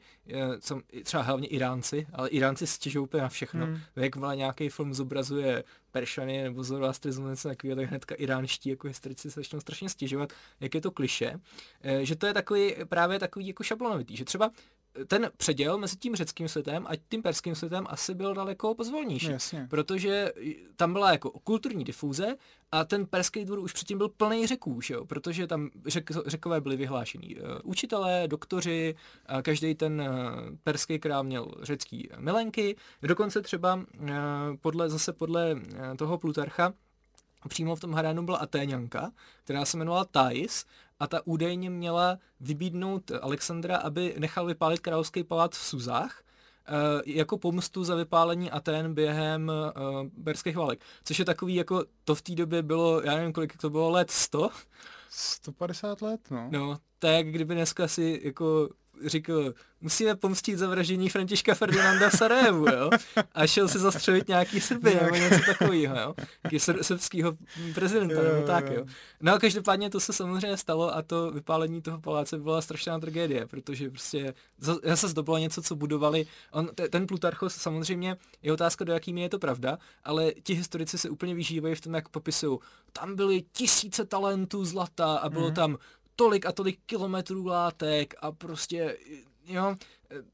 co, třeba hlavně Iránci, ale Iránci stěžují úplně na všechno. Hmm. Jakmile nějaký film zobrazuje Peršany nebo Zoroastrismus něco takového, tak hnedka iránští jako historici se začnou strašně stěžovat, jak je to kliše. Eh, že to je takový, právě takový jako šablonovitý, že třeba ten předěl mezi tím řeckým světem a tím perským světem asi byl daleko pozvolnější. Jasně. Protože tam byla jako kulturní difuze a ten perský dvůr už předtím byl plný řeků, že jo? protože tam řek, řekové byli vyhlášení. Uh, učitelé, doktoři, uh, každý ten uh, perský král měl řecký milenky. Dokonce třeba uh, podle, zase podle uh, toho Plutarcha přímo v tom Haránu byla Atéňanka, která se jmenovala Thais a ta údajně měla vybídnout Alexandra, aby nechal vypálit královský palác v Suzách, Uh, jako pomstu za vypálení Aten během uh, berských válek. Což je takový, jako to v té době bylo, já nevím, kolik to bylo let, 100? 150 let, no. No, tak kdyby dneska si jako řekl, musíme pomstit zavraždění Františka Ferdinanda v Sarajevu, jo? A šel si zastřelit nějaký Srby nebo něco takového, jo? Jaký sr- srbského prezidenta nebo tak, jo? No a každopádně to se samozřejmě stalo a to vypálení toho paláce byla strašná tragédie, protože prostě zase to bylo něco, co budovali. On, ten Plutarchos samozřejmě je otázka, do jakými je to pravda, ale ti historici se úplně vyžívají v tom, jak popisují. Tam byly tisíce talentů zlata a bylo mm-hmm. tam tolik a tolik kilometrů látek a prostě, jo,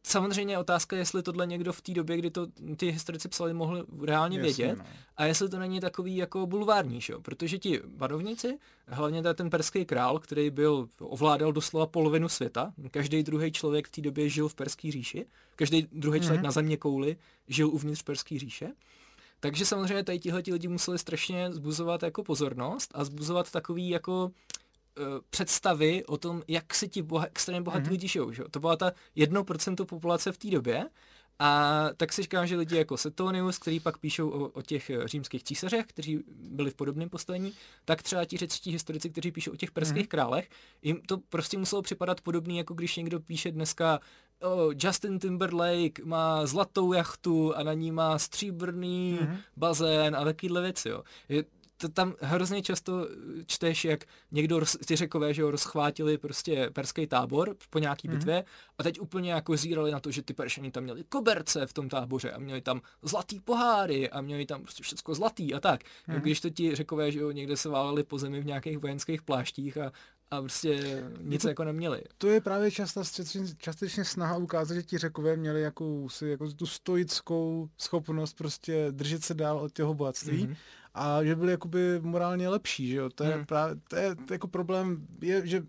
samozřejmě otázka, jestli tohle někdo v té době, kdy to ty historici psali, mohli reálně Jasně, vědět no. a jestli to není takový jako bulvární, že? protože ti barovníci, hlavně ten perský král, který byl, ovládal doslova polovinu světa, každý druhý člověk v té době žil v perské říši, každý druhý člověk mm-hmm. na země kouli žil uvnitř perské říše, takže samozřejmě tady tihle lidi museli strašně zbuzovat jako pozornost a zbuzovat takový jako představy o tom, jak se ti boha, extrémně bohatí mm-hmm. lidi žijou. Že? To byla ta 1% populace v té době a tak si říkám, že lidi jako Setonius, který pak píšou o, o těch eh, římských císařech, kteří byli v podobném postavení, tak třeba ti řečtí historici, kteří píšou o těch perských mm-hmm. králech, jim to prostě muselo připadat podobný, jako když někdo píše dneska oh, Justin Timberlake má zlatou jachtu a na ní má stříbrný mm-hmm. bazén a takovýhle věci. Jo. Je, to tam hrozně často čteš, jak někdo, ty řekové, že ho rozchvátili prostě perský tábor po nějaký mm-hmm. bitvě a teď úplně jako zírali na to, že ty peršani tam měli koberce v tom táboře a měli tam zlatý poháry a měli tam prostě všechno zlatý a tak. Mm-hmm. Když to ti řekové, že jo, někde se váleli po zemi v nějakých vojenských pláštích a, a prostě nic to, jako neměli. To je právě často, částečně snaha ukázat, že ti řekové měli jako, si, jako tu stoickou schopnost prostě držet se dál od těho bohatství mm-hmm a že byli jakoby morálně lepší, že jo, to je hmm. právě, to je to jako problém, je, že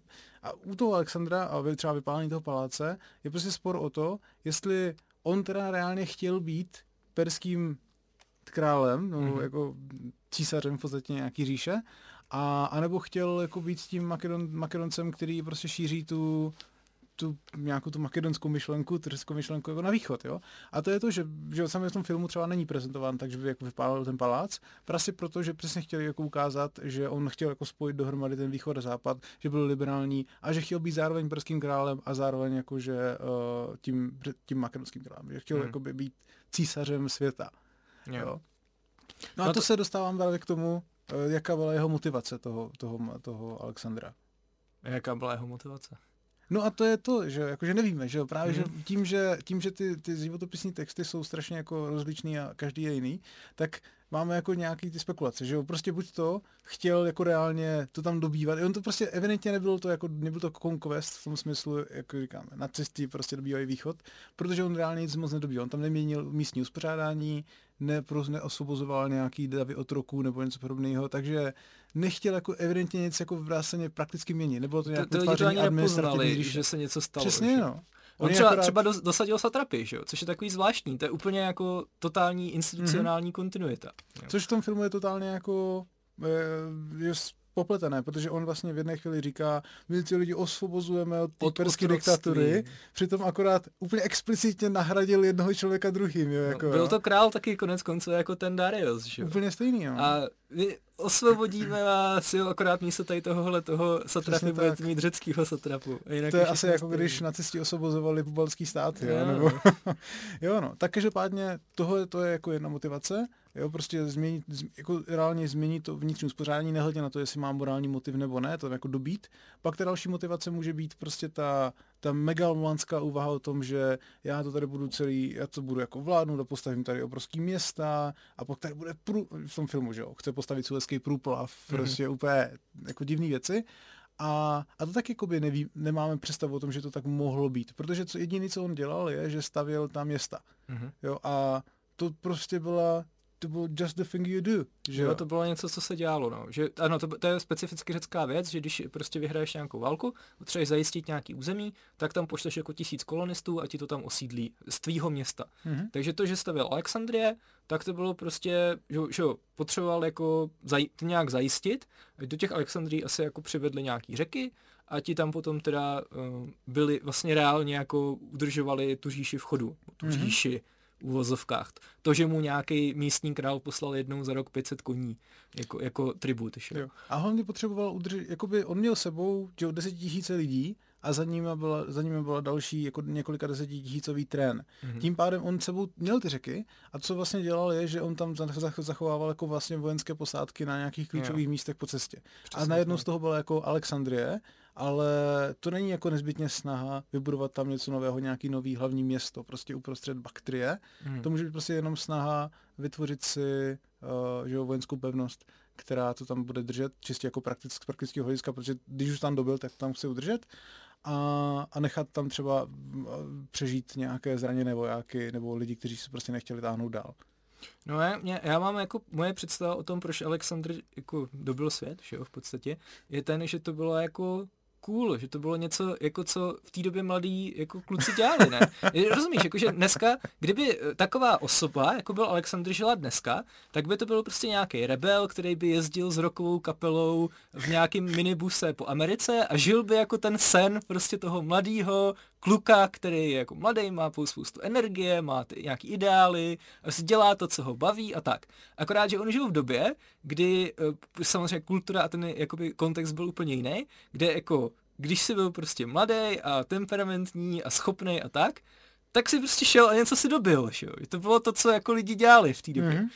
a u toho Alexandra a třeba vypálení toho paláce je prostě spor o to, jestli on teda reálně chtěl být perským králem, no, hmm. jako císařem v podstatě nějaký říše, a, anebo chtěl jako být s tím Makedon, Makedoncem, který prostě šíří tu, tu nějakou tu makedonskou myšlenku, tureckou myšlenku jako na východ, jo. A to je to, že, že sami v tom filmu třeba není prezentován tak, že by jako vypálil ten palác, prostě proto, že přesně chtěli jako ukázat, že on chtěl jako spojit dohromady ten východ a západ, že byl liberální a že chtěl být zároveň perským králem a zároveň jakože uh, tím, tím makedonským králem, že chtěl hmm. jakoby být císařem světa. Jo. jo. No a no to, to se dostávám právě k tomu, jaká byla jeho motivace toho, toho, toho Alexandra. Jaká byla jeho motivace? No a to je to, že jakože nevíme, že právě, mm. že mhm. tím, že, tím, že ty, ty životopisní texty jsou strašně jako rozličný a každý je jiný, tak máme jako nějaký ty spekulace, že jo, prostě buď to chtěl jako reálně to tam dobývat, on to prostě evidentně nebylo to jako, nebyl to conquest v tom smyslu, jako říkáme, nacisti prostě dobývají východ, protože on reálně nic moc nedobýval, on tam neměnil místní uspořádání, ne, neosvobozoval nějaký davy otroků nebo něco podobného, takže nechtěl jako evidentně něco jako v prakticky měnit. Nebylo to nějaké vytváření administrativní, že se něco stalo. Přesně, že? no. On třeba, akorát... třeba dosadil satrapy, že jo? což je takový zvláštní, to je úplně jako totální institucionální mm-hmm. kontinuita. Jo. Což v tom filmu je totálně jako je, je popletené, protože on vlastně v jedné chvíli říká, my ty lidi osvobozujeme od té perské diktatury, přitom akorát úplně explicitně nahradil jednoho člověka druhým. Jo, no, jako, no, byl to král taky konec konců jako ten Darius. Že? Úplně stejný. Jo. A my osvobodíme vás, jo, akorát místo tady tohohle toho satrapy budete mít řeckýho satrapu. Jinak to je asi jako když nacisti osvobozovali pobalský státy, jo, jo, nebo, [LAUGHS] jo no, tak každopádně tohle to je jako jedna motivace, Jo, prostě změnit, jako reálně změnit to vnitřní uspořádání, nehledě na to, jestli má morální motiv nebo ne, to jako dobít. Pak ta další motivace může být prostě ta, ta megalomanská úvaha o tom, že já to tady budu celý, já to budu jako vládnout a postavím tady obrovský města a pak tady bude prů, v tom filmu, že jo, chce postavit suezký průplav, mm-hmm. prostě úplně jako divné věci. A, a to tak jakoby neví, nemáme představu o tom, že to tak mohlo být, protože co jediný, co on dělal, je, že stavěl tam města. Mm-hmm. Jo, a to prostě byla to bylo just the thing you do. Že jo? To bylo něco, co se dělalo. No. Že, ano, to, to je specificky řecká věc, že když prostě vyhraješ nějakou válku, potřebuješ zajistit nějaký území, tak tam pošleš jako tisíc kolonistů a ti to tam osídlí z tvýho města. Mm-hmm. Takže to, že stavil Alexandrie, tak to bylo prostě, že, že jo, potřeboval jako zaj, to nějak zajistit. Do těch Alexandrií asi jako přivedli nějaký řeky a ti tam potom teda uh, byli vlastně reálně jako udržovali tu říši v chodu, tu mm-hmm. říši uvozovkách. To, že mu nějaký místní král poslal jednou za rok 500 koní jako, jako tribut. Že? Jo. A hlavně potřeboval udržet, jakoby on měl sebou že 10 tisíce lidí a za ním byla, za ním byla další jako několika desetitisícový trén. Mm-hmm. Tím pádem on sebou měl ty řeky a co vlastně dělal je, že on tam zachovával jako vlastně vojenské posádky na nějakých klíčových jo. místech po cestě. Přesně a najednou z toho byla jako Alexandrie, ale to není jako nezbytně snaha vybudovat tam něco nového, nějaký nový hlavní město, prostě uprostřed Baktrie. Mm. To může být prostě jenom snaha vytvořit si uh, že jo, vojenskou pevnost, která to tam bude držet, čistě jako praktick, z praktického hlediska, protože když už tam dobil, tak tam chce udržet a, a nechat tam třeba přežít nějaké zraněné vojáky nebo lidi, kteří se prostě nechtěli táhnout dál. No já, mě, já mám jako moje představa o tom, proč Alexandr jako dobil svět, že jo, v podstatě, je ten, že to bylo jako cool, že to bylo něco, jako co v té době mladí jako kluci dělali, ne? Rozumíš, jakože dneska, kdyby eh, taková osoba, jako byl Alexandr žila dneska, tak by to byl prostě nějaký rebel, který by jezdil s rokovou kapelou v nějakém minibuse po Americe a žil by jako ten sen prostě toho mladého kluka, který je jako mladý, má spoustu energie, má ty nějaký ideály, si dělá to, co ho baví a tak. Akorát, že on žil v době, kdy eh, samozřejmě kultura a ten jakoby kontext byl úplně jiný, kde jako když jsi byl prostě mladý a temperamentní a schopný a tak, tak si prostě šel a něco si dobil, že jo? To bylo to, co jako lidi dělali v té době. Mm-hmm.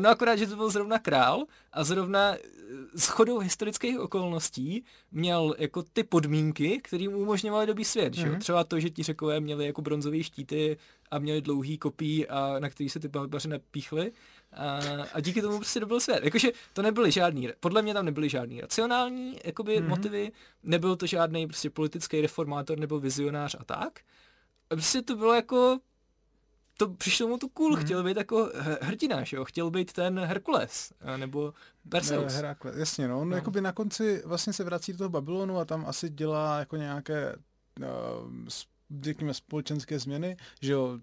No akorát, že to byl zrovna král a zrovna s chodou historických okolností měl jako ty podmínky, které mu umožňovaly dobý svět. Mm-hmm. Že? Mhm. Třeba to, že ti řekové měli jako bronzové štíty a měli dlouhý kopí, a na který se ty barbaři nepíchly. A, a díky tomu prostě dobil svět. Jakože to nebyly žádný, podle mě tam nebyly žádný racionální jakoby, mm-hmm. motivy, nebyl to žádný prostě politický reformátor nebo vizionář a tak. A prostě to bylo jako to přišlo mu to cool, mm. chtěl být jako hrdina, že jo? chtěl být ten Herkules, nebo Perseus. Herakles, jasně, no, on no. jakoby na konci vlastně se vrací do toho Babylonu a tam asi dělá jako nějaké uh, řekněme, společenské změny, že jo,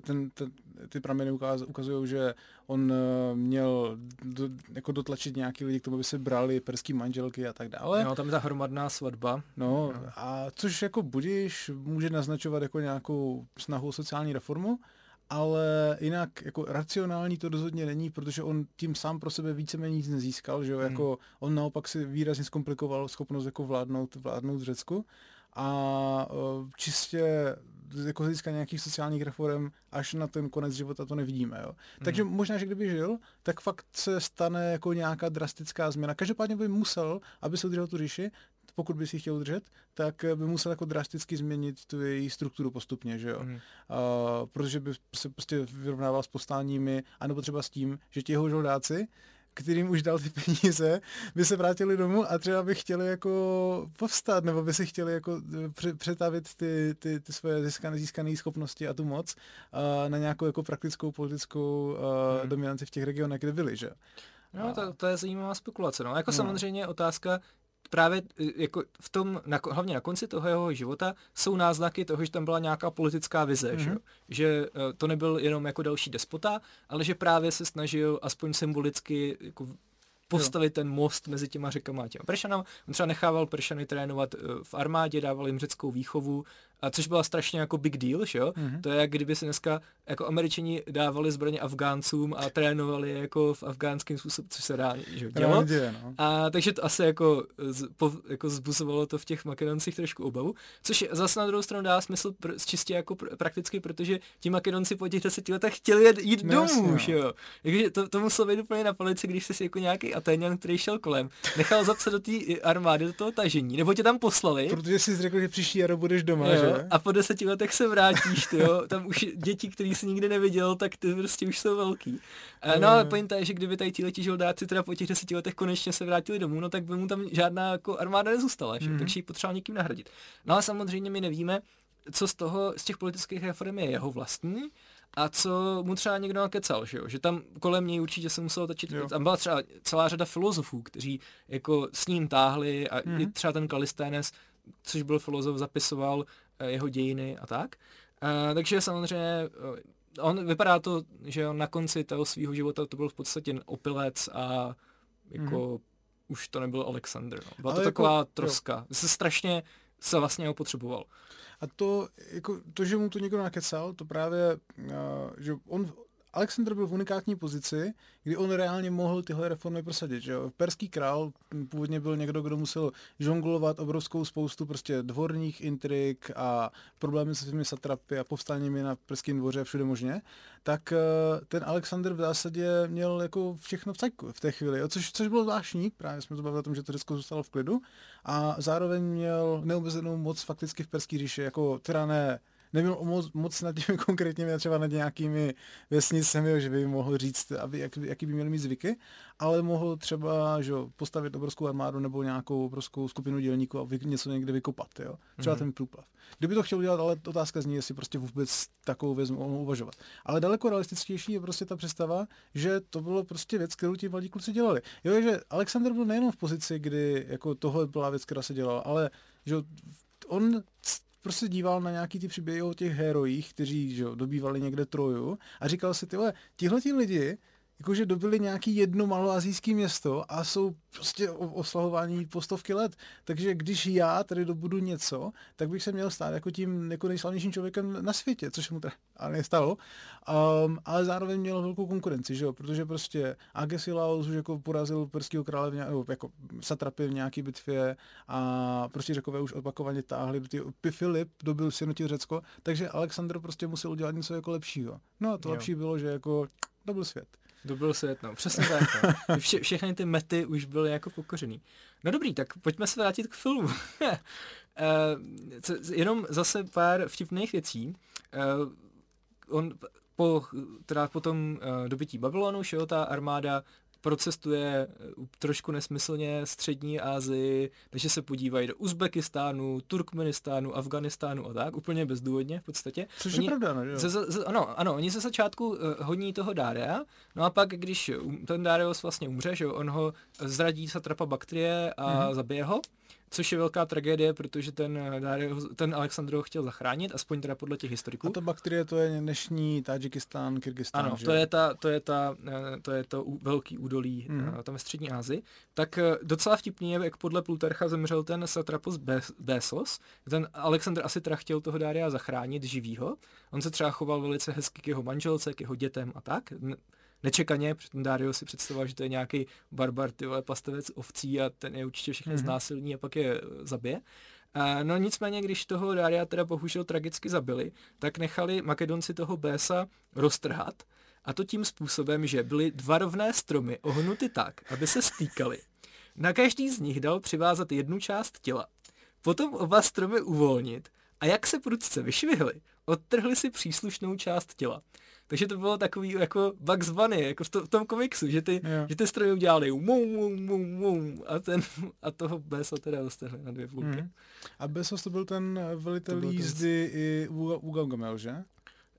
ten, ten, ty prameny ukaz, ukazují, že on uh, měl do, jako dotlačit nějaký lidi k tomu, aby se brali perský manželky a tak dále. No, tam je ta hromadná svatba. No, no, a což jako budíš, může naznačovat jako nějakou snahu o sociální reformu, ale jinak jako racionální to rozhodně není, protože on tím sám pro sebe víceméně nic nezískal, že jo, hmm. jako on naopak si výrazně zkomplikoval schopnost jako vládnout, vládnout Řecku a uh, čistě jako získat nějakých sociálních reform až na ten konec života to nevidíme. Jo. Takže hmm. možná, že kdyby žil, tak fakt se stane jako nějaká drastická změna. Každopádně by musel, aby se udržel tu říši, pokud by si chtěl udržet, tak by musel jako drasticky změnit tu její strukturu postupně, že jo. Mm. Uh, protože by se prostě vyrovnával s postáními, anebo třeba s tím, že ti jeho žoldáci, kterým už dal ty peníze, by se vrátili domů a třeba by chtěli jako povstat, nebo by si chtěli jako přetavit ty, ty, ty svoje získané, získané schopnosti a tu moc uh, na nějakou jako praktickou politickou uh, hmm. dominanci v těch regionech, kde byli, že? No, to, to je zajímavá spekulace. No. Jako no. samozřejmě otázka, právě e, jako v tom, na, hlavně na konci toho jeho života, jsou náznaky toho, že tam byla nějaká politická vize, mm-hmm. že, mhm. že e, to nebyl jenom jako další despota, ale že právě se snažil aspoň symbolicky jako postavit jo. ten most mezi těma řekama a těma Pršanama. On třeba nechával Pršany trénovat e, v armádě, dával jim řeckou výchovu a což byla strašně jako big deal, že jo? Mhm. Mm-hmm. To je jak kdyby se dneska jako američani dávali zbraně Afgáncům a trénovali je jako v afgánském způsobu, což se dá, že jo, dělo. Děje, no. A takže to asi jako, z, po, jako zbuzovalo to v těch Makedoncích trošku obavu, což zase na druhou stranu dá smysl pr, čistě jako pr, prakticky, protože ti Makedonci po těch deseti letech chtěli jet, jít No domů, jasně, no. že jo. Takže to, to muselo být úplně na palici, když jsi si jako nějaký Atéňan, který šel kolem, nechal zapsat do té armády, do toho tažení, nebo tě tam poslali. Protože jsi řekl, že příští jaro budeš doma, Jo, že? A po deseti letech se vrátíš, ty jo, tam už děti, který jsi nikdy neviděl, tak ty prostě už jsou velký. No ale pointa je, že kdyby tady ti žoldáci teda po těch deseti letech konečně se vrátili domů, no tak by mu tam žádná jako armáda nezůstala, že? Mhm. takže ji potřeboval někým nahradit. No a samozřejmě my nevíme, co z toho, z těch politických reform je jeho vlastní, a co mu třeba někdo nakecal, že jo? Že tam kolem něj určitě se muselo točit, Jo. tam byla třeba celá řada filozofů, kteří jako s ním táhli a Mhm. i třeba ten Kalisténes, což byl filozof, zapisoval jeho dějiny a tak. Uh, takže samozřejmě eh, on vypadá to, že on na konci toho svého života to byl v podstatě opilec a jako už to nebyl Alexander. No. Byla. Ale to jako- taková jo. troska. Se strašně se vlastně ho potřeboval. A to, jako, to, že mu to někdo nakecal, to právě, uh, že on, Alexander byl v unikátní pozici, kdy on reálně mohl tyhle reformy prosadit. Že jo? Perský král původně byl někdo, kdo musel žonglovat obrovskou spoustu prostě dvorních intrik a problémy se svými satrapy a povstáními na perském dvoře a všude možně, tak uh, ten Alexander v zásadě měl jako všechno v cajku v té chvíli, jo? Což, což bylo zvláštní, právě jsme to bavili o tom, že to Řecko zůstalo v klidu a zároveň měl neomezenou moc fakticky v perský říši, jako teda ne, neměl moc, moc nad těmi [LAUGHS] konkrétními, třeba nad nějakými vesnicemi, že by mohl říct, aby, jak, jaký by měli mít zvyky, ale mohl třeba že, postavit obrovskou armádu nebo nějakou obrovskou skupinu dělníků a vy, něco někde vykopat, jo? třeba Mhm. mm-hmm. ten průplav. Kdyby to chtěl udělat, ale otázka zní, jestli prostě vůbec takovou věc mohl uvažovat. Ale daleko realističtější je prostě ta představa, že to bylo prostě věc, kterou ti mladí kluci dělali. Jo, že Alexander byl nejenom v pozici, kdy jako tohle byla věc, která se dělala, ale že on prostě díval na nějaký ty příběhy o těch herojích, kteří že, dobývali někde Troju a říkal si, ty vole, tihle ti lidi, jakože dobili nějaký jedno maloazijské město a jsou prostě oslahování po stovky let. Takže když já tady dobudu něco, tak bych se měl stát jako tím jako nejslavnějším člověkem na světě, což mu teda nestalo. Um, ale zároveň měl velkou konkurenci, že jo? protože prostě Agesilaus už jako porazil perského krále v nějak, nebo jako satrapy v nějaké bitvě a prostě řekové už opakovaně táhli do ty Filip dobil sjednotil Řecko, takže Alexandr prostě musel udělat něco jako lepšího. No a to Jo. lepší bylo, že jako to byl svět. To byl no. Přesně tak. No. [LAUGHS] Vše, všechny ty mety už byly jako pokořený. No dobrý, tak pojďme se vrátit k filmu. [LAUGHS] Co- jenom zase pár vtipných věcí. Eh, on po, teda po tom uh, dobytí Babylonu, že jo, ta armáda procestuje eh, trošku nesmyslně střední Asii, takže se podívají do Uzbekistánu, Turkmenistánu, Afganistánu a tak, úplně bezdůvodně v podstatě. Což je pravda, no, že jo? Ze, ze, ano, ano, oni ze začátku uh, honí toho Daria, no a pak, když um, ten Darius vlastně umře, že on ho zradí satrapa bakterie a Mhm. zabije ho, což je velká tragédie, protože ten eh, Darius, ten Alexandr ho chtěl zachránit, aspoň teda podle těch historiků. A ta bakterie to je dnešní Tadžikistán, Kyrgyzstán, Ano, že to je, ta, to je, ta, eh, to je to velký údolí Mhm. mm. tam ve střední Asii. Tak docela vtipný je, jak podle Plutarcha zemřel ten satrapos Bes- Besos. Ten Alexandr asi teda chtěl toho Daria zachránit živýho. On se třeba choval velice hezky k jeho manželce, k jeho dětem a tak. Nečekaně, protože ten Dario si představoval, že to je nějaký barbar, ty vole, pastevec ovcí a ten je určitě všechny Mhm. mm-hmm. znásilní a pak je eh, zabije. A no nicméně, když toho Daria teda bohužel tragicky zabili, tak nechali Makedonci toho Bésa roztrhat a to tím způsobem, že byly dva rovné stromy ohnuty tak, aby se stýkaly. Na každý z nich dal přivázat jednu část těla. Potom oba stromy uvolnit a jak se prudce vyšvihly, odtrhli si příslušnou část těla. Takže to bylo takový jako Bugs Bunny, jako v, to, v tom komiksu, že ty, Jo. že ty stromy udělali mum, mum, mum, mum, a, ten, a toho Besa teda roztrhli na dvě půlky. Mhm. A Besos to byl ten velitel To byl ten- jízdy i u, u Gaugamel, že?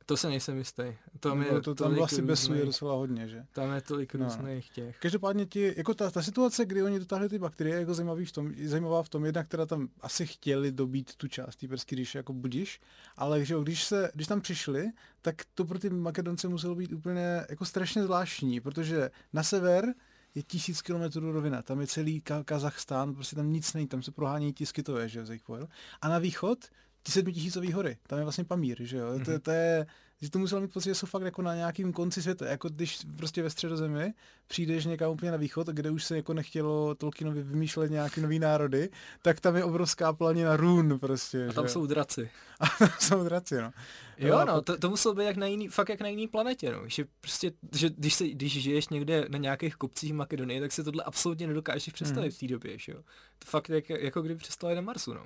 To se nejsem jistý. Tam je to, tam vlastně je různých- docela hodně, že? Tam je tolik No. různých těch. Každopádně ti, jako ta, ta situace, kdy oni dotáhli ty bakterie, je jako zajímavý v tom, zajímavá v tom, jednak teda tam asi chtěli dobít tu část té perský říše jako budiš, ale že když, se, když tam přišli, tak to pro ty Makedonce muselo být úplně jako strašně zvláštní, protože na sever je tisíc kilometrů rovina, tam je celý Ka- Kazachstán, prostě tam nic není, tam se prohání ti skytové, že jo. A na východ ty sedmitisícový hory, tam je vlastně Pamír, že jo, mm-hmm. to, to je, že to musel mít pocit, že jsou fakt jako na nějakým konci světa, jako když prostě ve středozemi přijdeš někam úplně na východ, kde už se jako nechtělo Tolkienovi vymýšlet nějaký nový národy, tak tam je obrovská planina Run prostě. A tam že? jsou draci. [LAUGHS] A tam jsou draci, no. Jo, no, to, to muselo být jak na jiný, fakt jak na jiný planetě, no. Že prostě, že když, se, když žiješ někde na nějakých kopcích v Makedonii, tak si tohle absolutně nedokážeš představit mm. v té době, že jo. To fakt jak, jako kdyby přestali na Marsu, no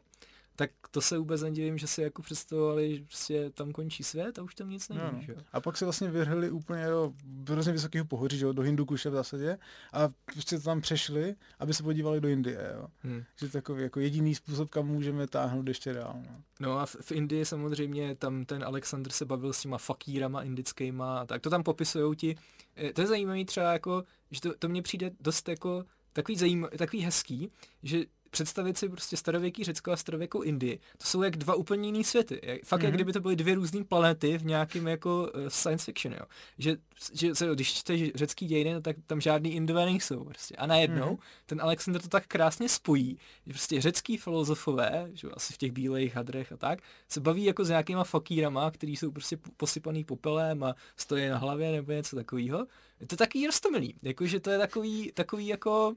tak to se vůbec nedivím, že si jako představovali, že prostě tam končí svět a už tam nic není. No. Že? A pak se vlastně vyhrli úplně do hrozně vysokého pohoří, že jo, do Hindukuše v zásadě a prostě tam přešli, aby se podívali do Indie. Jo. Hmm. Že takový jako jediný způsob, kam můžeme táhnout ještě dál. No, no a v, v Indii samozřejmě tam ten Alexander se bavil s těma fakírama indickýma, tak to tam popisují ti. Eh, to je zajímavé třeba jako, že to, to mně přijde dost jako takový, zajím, takový hezký, že představit si prostě starověký Řecko a starověkou Indii, to jsou jak dva úplně jiný světy. Jak, fakt mm-hmm. jak mhm. kdyby to byly dvě různé planety v nějakém jako uh, science fiction, jo. Že, že se, když čteš řecký dějiny, no, tak tam žádný Indové nejsou prostě. A najednou mm-hmm. ten Alexander to tak krásně spojí, že prostě řecký filozofové, že asi v těch bílejch hadrech a tak, se baví jako s nějakýma fakírama, kteří jsou prostě posypaný popelem a stojí na hlavě nebo něco takového. Je to taky rostomilý, jakože to je takový, takový jako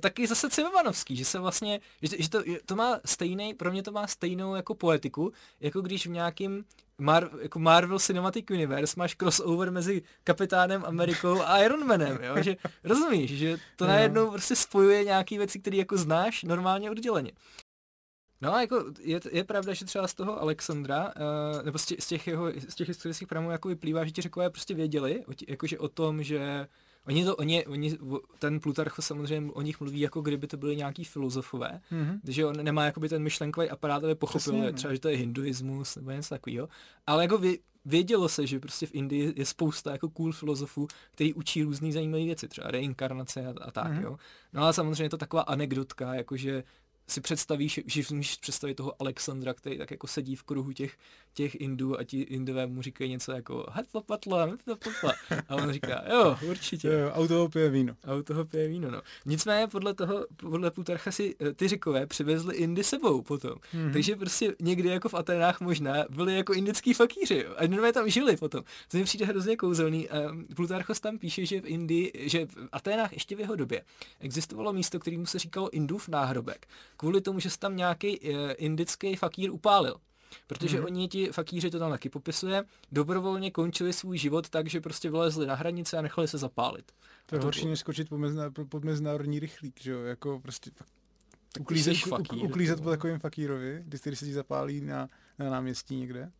taky zase Cimrmanovský, že se vlastně, že, že to, to má stejný, pro mě to má stejnou jako poetiku, jako když v nějakým Mar, jako Marvel Cinematic Universe máš crossover mezi Kapitánem Amerikou a Iron Manem, jo? že rozumíš, že to najednou prostě spojuje nějaké věci, které jako znáš normálně odděleně. No a jako je, je pravda, že třeba z toho Alexandra, uh, nebo z těch, z těch jeho, z těch historických pramů jako vyplývá, že ti řekové prostě věděli, o tě, jakože o tom, že Oni to, oni, oni, ten Plutarcho samozřejmě o nich mluví, jako kdyby to byly nějaký filozofové, mm-hmm. že on nemá jakoby ten myšlenkový aparát, aby pochopil Přesně, no. třeba, že to je hinduismus nebo něco takového. Ale jako vě, vědělo se, že prostě v Indii je spousta jako cool filozofů, který učí různé zajímavé věci, třeba reinkarnace a, a tak, mm-hmm. jo. No ale samozřejmě je to taková anekdotka, jakože si představíš, že můžeš představit toho Alexandra, který tak jako sedí v kruhu těch, těch Indů a ti Indové mu říkají něco jako patla, a on říká, jo, určitě. Jo, auto ho pije víno. Auto pije víno, no. Nicméně podle toho, podle Plutarcha si eh, ty řekové přivezli Indy sebou potom. Mm-hmm. Takže prostě někdy jako v Atenách možná byli jako indický fakíři jo, a Indové tam žili potom. To mi přijde hrozně kouzelný. Plutarchos tam píše, že v Indii, že v Atenách ještě v jeho době existovalo místo, kterému se říkalo Indův náhrobek kvůli tomu, že se tam nějaký uh, indický fakír upálil. Protože mm-hmm. oni ti fakíři to tam taky popisuje, dobrovolně končili svůj život tak, že prostě vylezli na hranice a nechali se zapálit. To je horší, než skočit pod, mezna, pod mezinárodní rychlík, že jo, jako prostě uklízet, fakír, uklízet po takovým fakírovi, když, když se ti zapálí na, na náměstí někde.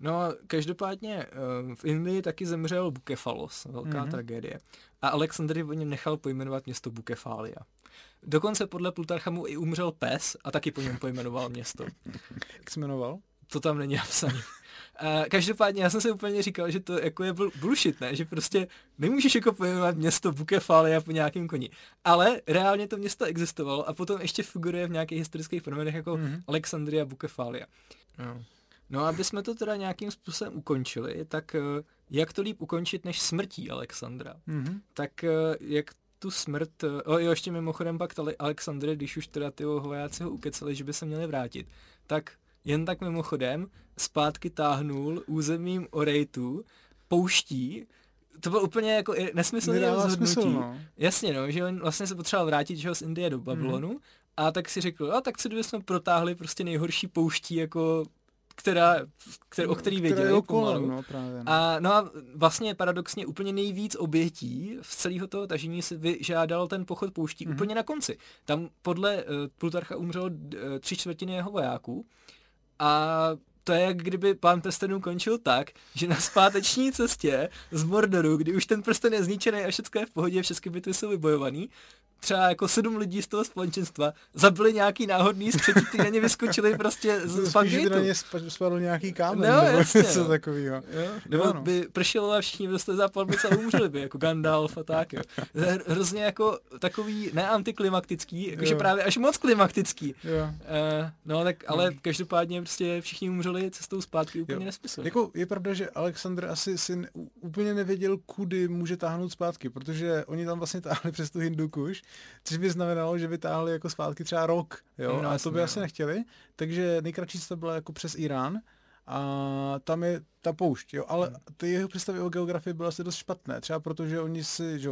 No, každopádně uh, v Indii taky zemřel Bukefalos, velká mm-hmm. tragédie. A Alexandry o něm nechal pojmenovat město Bukefália. Dokonce podle Plutarcha mu i umřel pes a taky po něm pojmenoval město. Jak se jmenoval? To tam není napsané. Uh, každopádně já jsem si úplně říkal, že to jako je bullshit, ne? Že prostě nemůžeš jako pojmenovat město Bukefália po nějakém koni. Ale reálně to město existovalo a potom ještě figuruje v nějakých historických fenomenech jako mm-hmm. Alexandria Bukefália. No. no aby jsme to teda nějakým způsobem ukončili, tak uh, jak to líp ukončit než smrtí Alexandra? Mm-hmm. Tak uh, jak tu smrt, o jo, ještě mimochodem pak tali Alexandre, když už teda ty vojáci ho ukecali, že by se měli vrátit, tak jen tak mimochodem zpátky táhnul územím Orejtu, pouští, to bylo úplně jako nesmyslné rozhodnutí. Smysl, no. Jasně, no, že on vlastně se potřeboval vrátit že z Indie do Babylonu mm. a tak si řekl, a tak si jsme protáhli prostě nejhorší pouští jako která, která, o který věděli okolo, no, právě, no. A, no a vlastně paradoxně úplně nejvíc obětí z celého toho tažení si vyžádal ten pochod pouští mm-hmm. úplně na konci. Tam podle uh, Plutarcha umřelo uh, tři čtvrtiny jeho vojáků a to je jak kdyby pán prstenů končil tak, že na zpáteční cestě z Mordoru, kdy už ten prsten je zničený a všechno je v pohodě, všechny bitvy jsou vybojovaný, třeba jako sedm lidí z toho společenstva zabili nějaký náhodný skřetí, ty na ně vyskočili prostě z Spíš, na ně spadl nějaký kámen, no, nebo jasně, něco no. takového. Nebo no, no. by pršelo a všichni byste za palmice a umřeli by, jako Gandalf a tak. Jo. Hrozně jako takový neantiklimatický, jakože právě až moc klimatický. Jo. Uh, no tak, ale no. každopádně prostě všichni umřeli vydali cestou zpátky úplně nesmysl. Jako je pravda, že Alexander asi si úplně nevěděl, kudy může táhnout zpátky, protože oni tam vlastně táhli [LAUGHS] přes tu Hindukuš, což by znamenalo, že by táhli jako zpátky třeba rok, jo, No, a to by no. asi nechtěli, takže nejkratší cesta byla jako přes Irán a tam je ta poušť, jo, ale ty jeho představy o geografii byly asi dost špatné, třeba protože oni si, že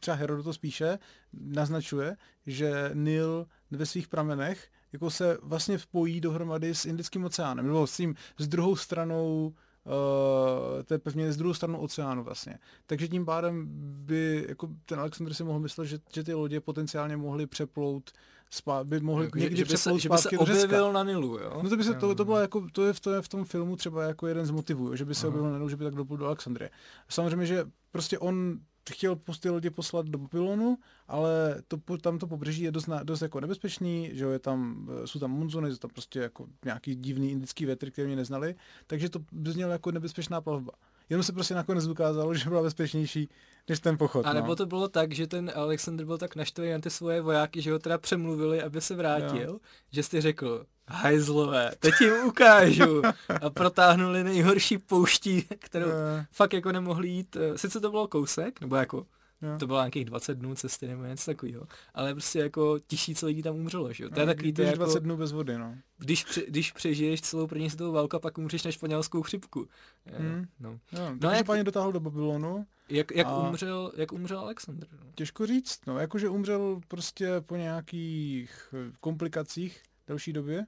třeba Herodoto spíše naznačuje, že Nil ve svých pramenech jako se vlastně spojí dohromady s Indickým oceánem, nebo s tím, s druhou stranou uh, té pevniny, s druhou stranou oceánu vlastně. Takže tím pádem by jako ten Alexander si mohl myslet, že, že ty lodě potenciálně mohly přeplout, spá, by mohly Jako, někdy že, by se, přeplout že by se zpátky do Řecka. objevil na Nilu, jo? No to by se, to, to bylo jako, to je, v, to je v tom filmu třeba jako jeden z motivů, jo, že by se Aha. objevil najednou, že by tak doplul do Alexandrie. Samozřejmě, že prostě on chtěl ty lidi poslat do Babylonu, ale to, tam to pobřeží je dost, dost jako nebezpečný, že jo, je tam, eh, jsou tam monzuny, jsou tam prostě jako nějaký divný indický větry, které mě neznali, takže to by znělo jako nebezpečná plavba. Jenom se prostě nakonec ukázalo, že byla bezpečnější než ten pochod. A nebo no. to bylo tak, že ten Alexander byl tak naštvaný na ty svoje vojáky, že ho teda přemluvili, aby se vrátil, Jo. že jsi řekl, hajzlové, teď jim ukážu. A protáhnuli nejhorší pouští, kterou Eh, fakt jako nemohli jít. eh, Sice to bylo kousek, nebo jako jo. to bylo nějakých 20 dnů cesty nebo něco takového, ale prostě jako tisíc lidí tam umřelo, že jo. To je No, takový to jako, 20 dnů bez vody, no. když, při, když přežiješ celou první světovou válku a pak umřeš na španělskou chřipku. Eh, Hmm. No. No, takže jak- páně dotáhl do Babylonu, Jak, jak, A- umřel, jak umřel Alexander? No. Těžko říct, no, jakože umřel prostě po nějakých eh, komplikacích delší době.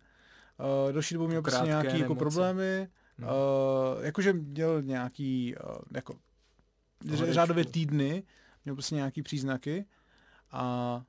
Uh, delší dobu měl prostě nějaký jako problémy, No. uh, jakože měl nějaký uh, jako řádově týdny, měl prostě nějaký příznaky a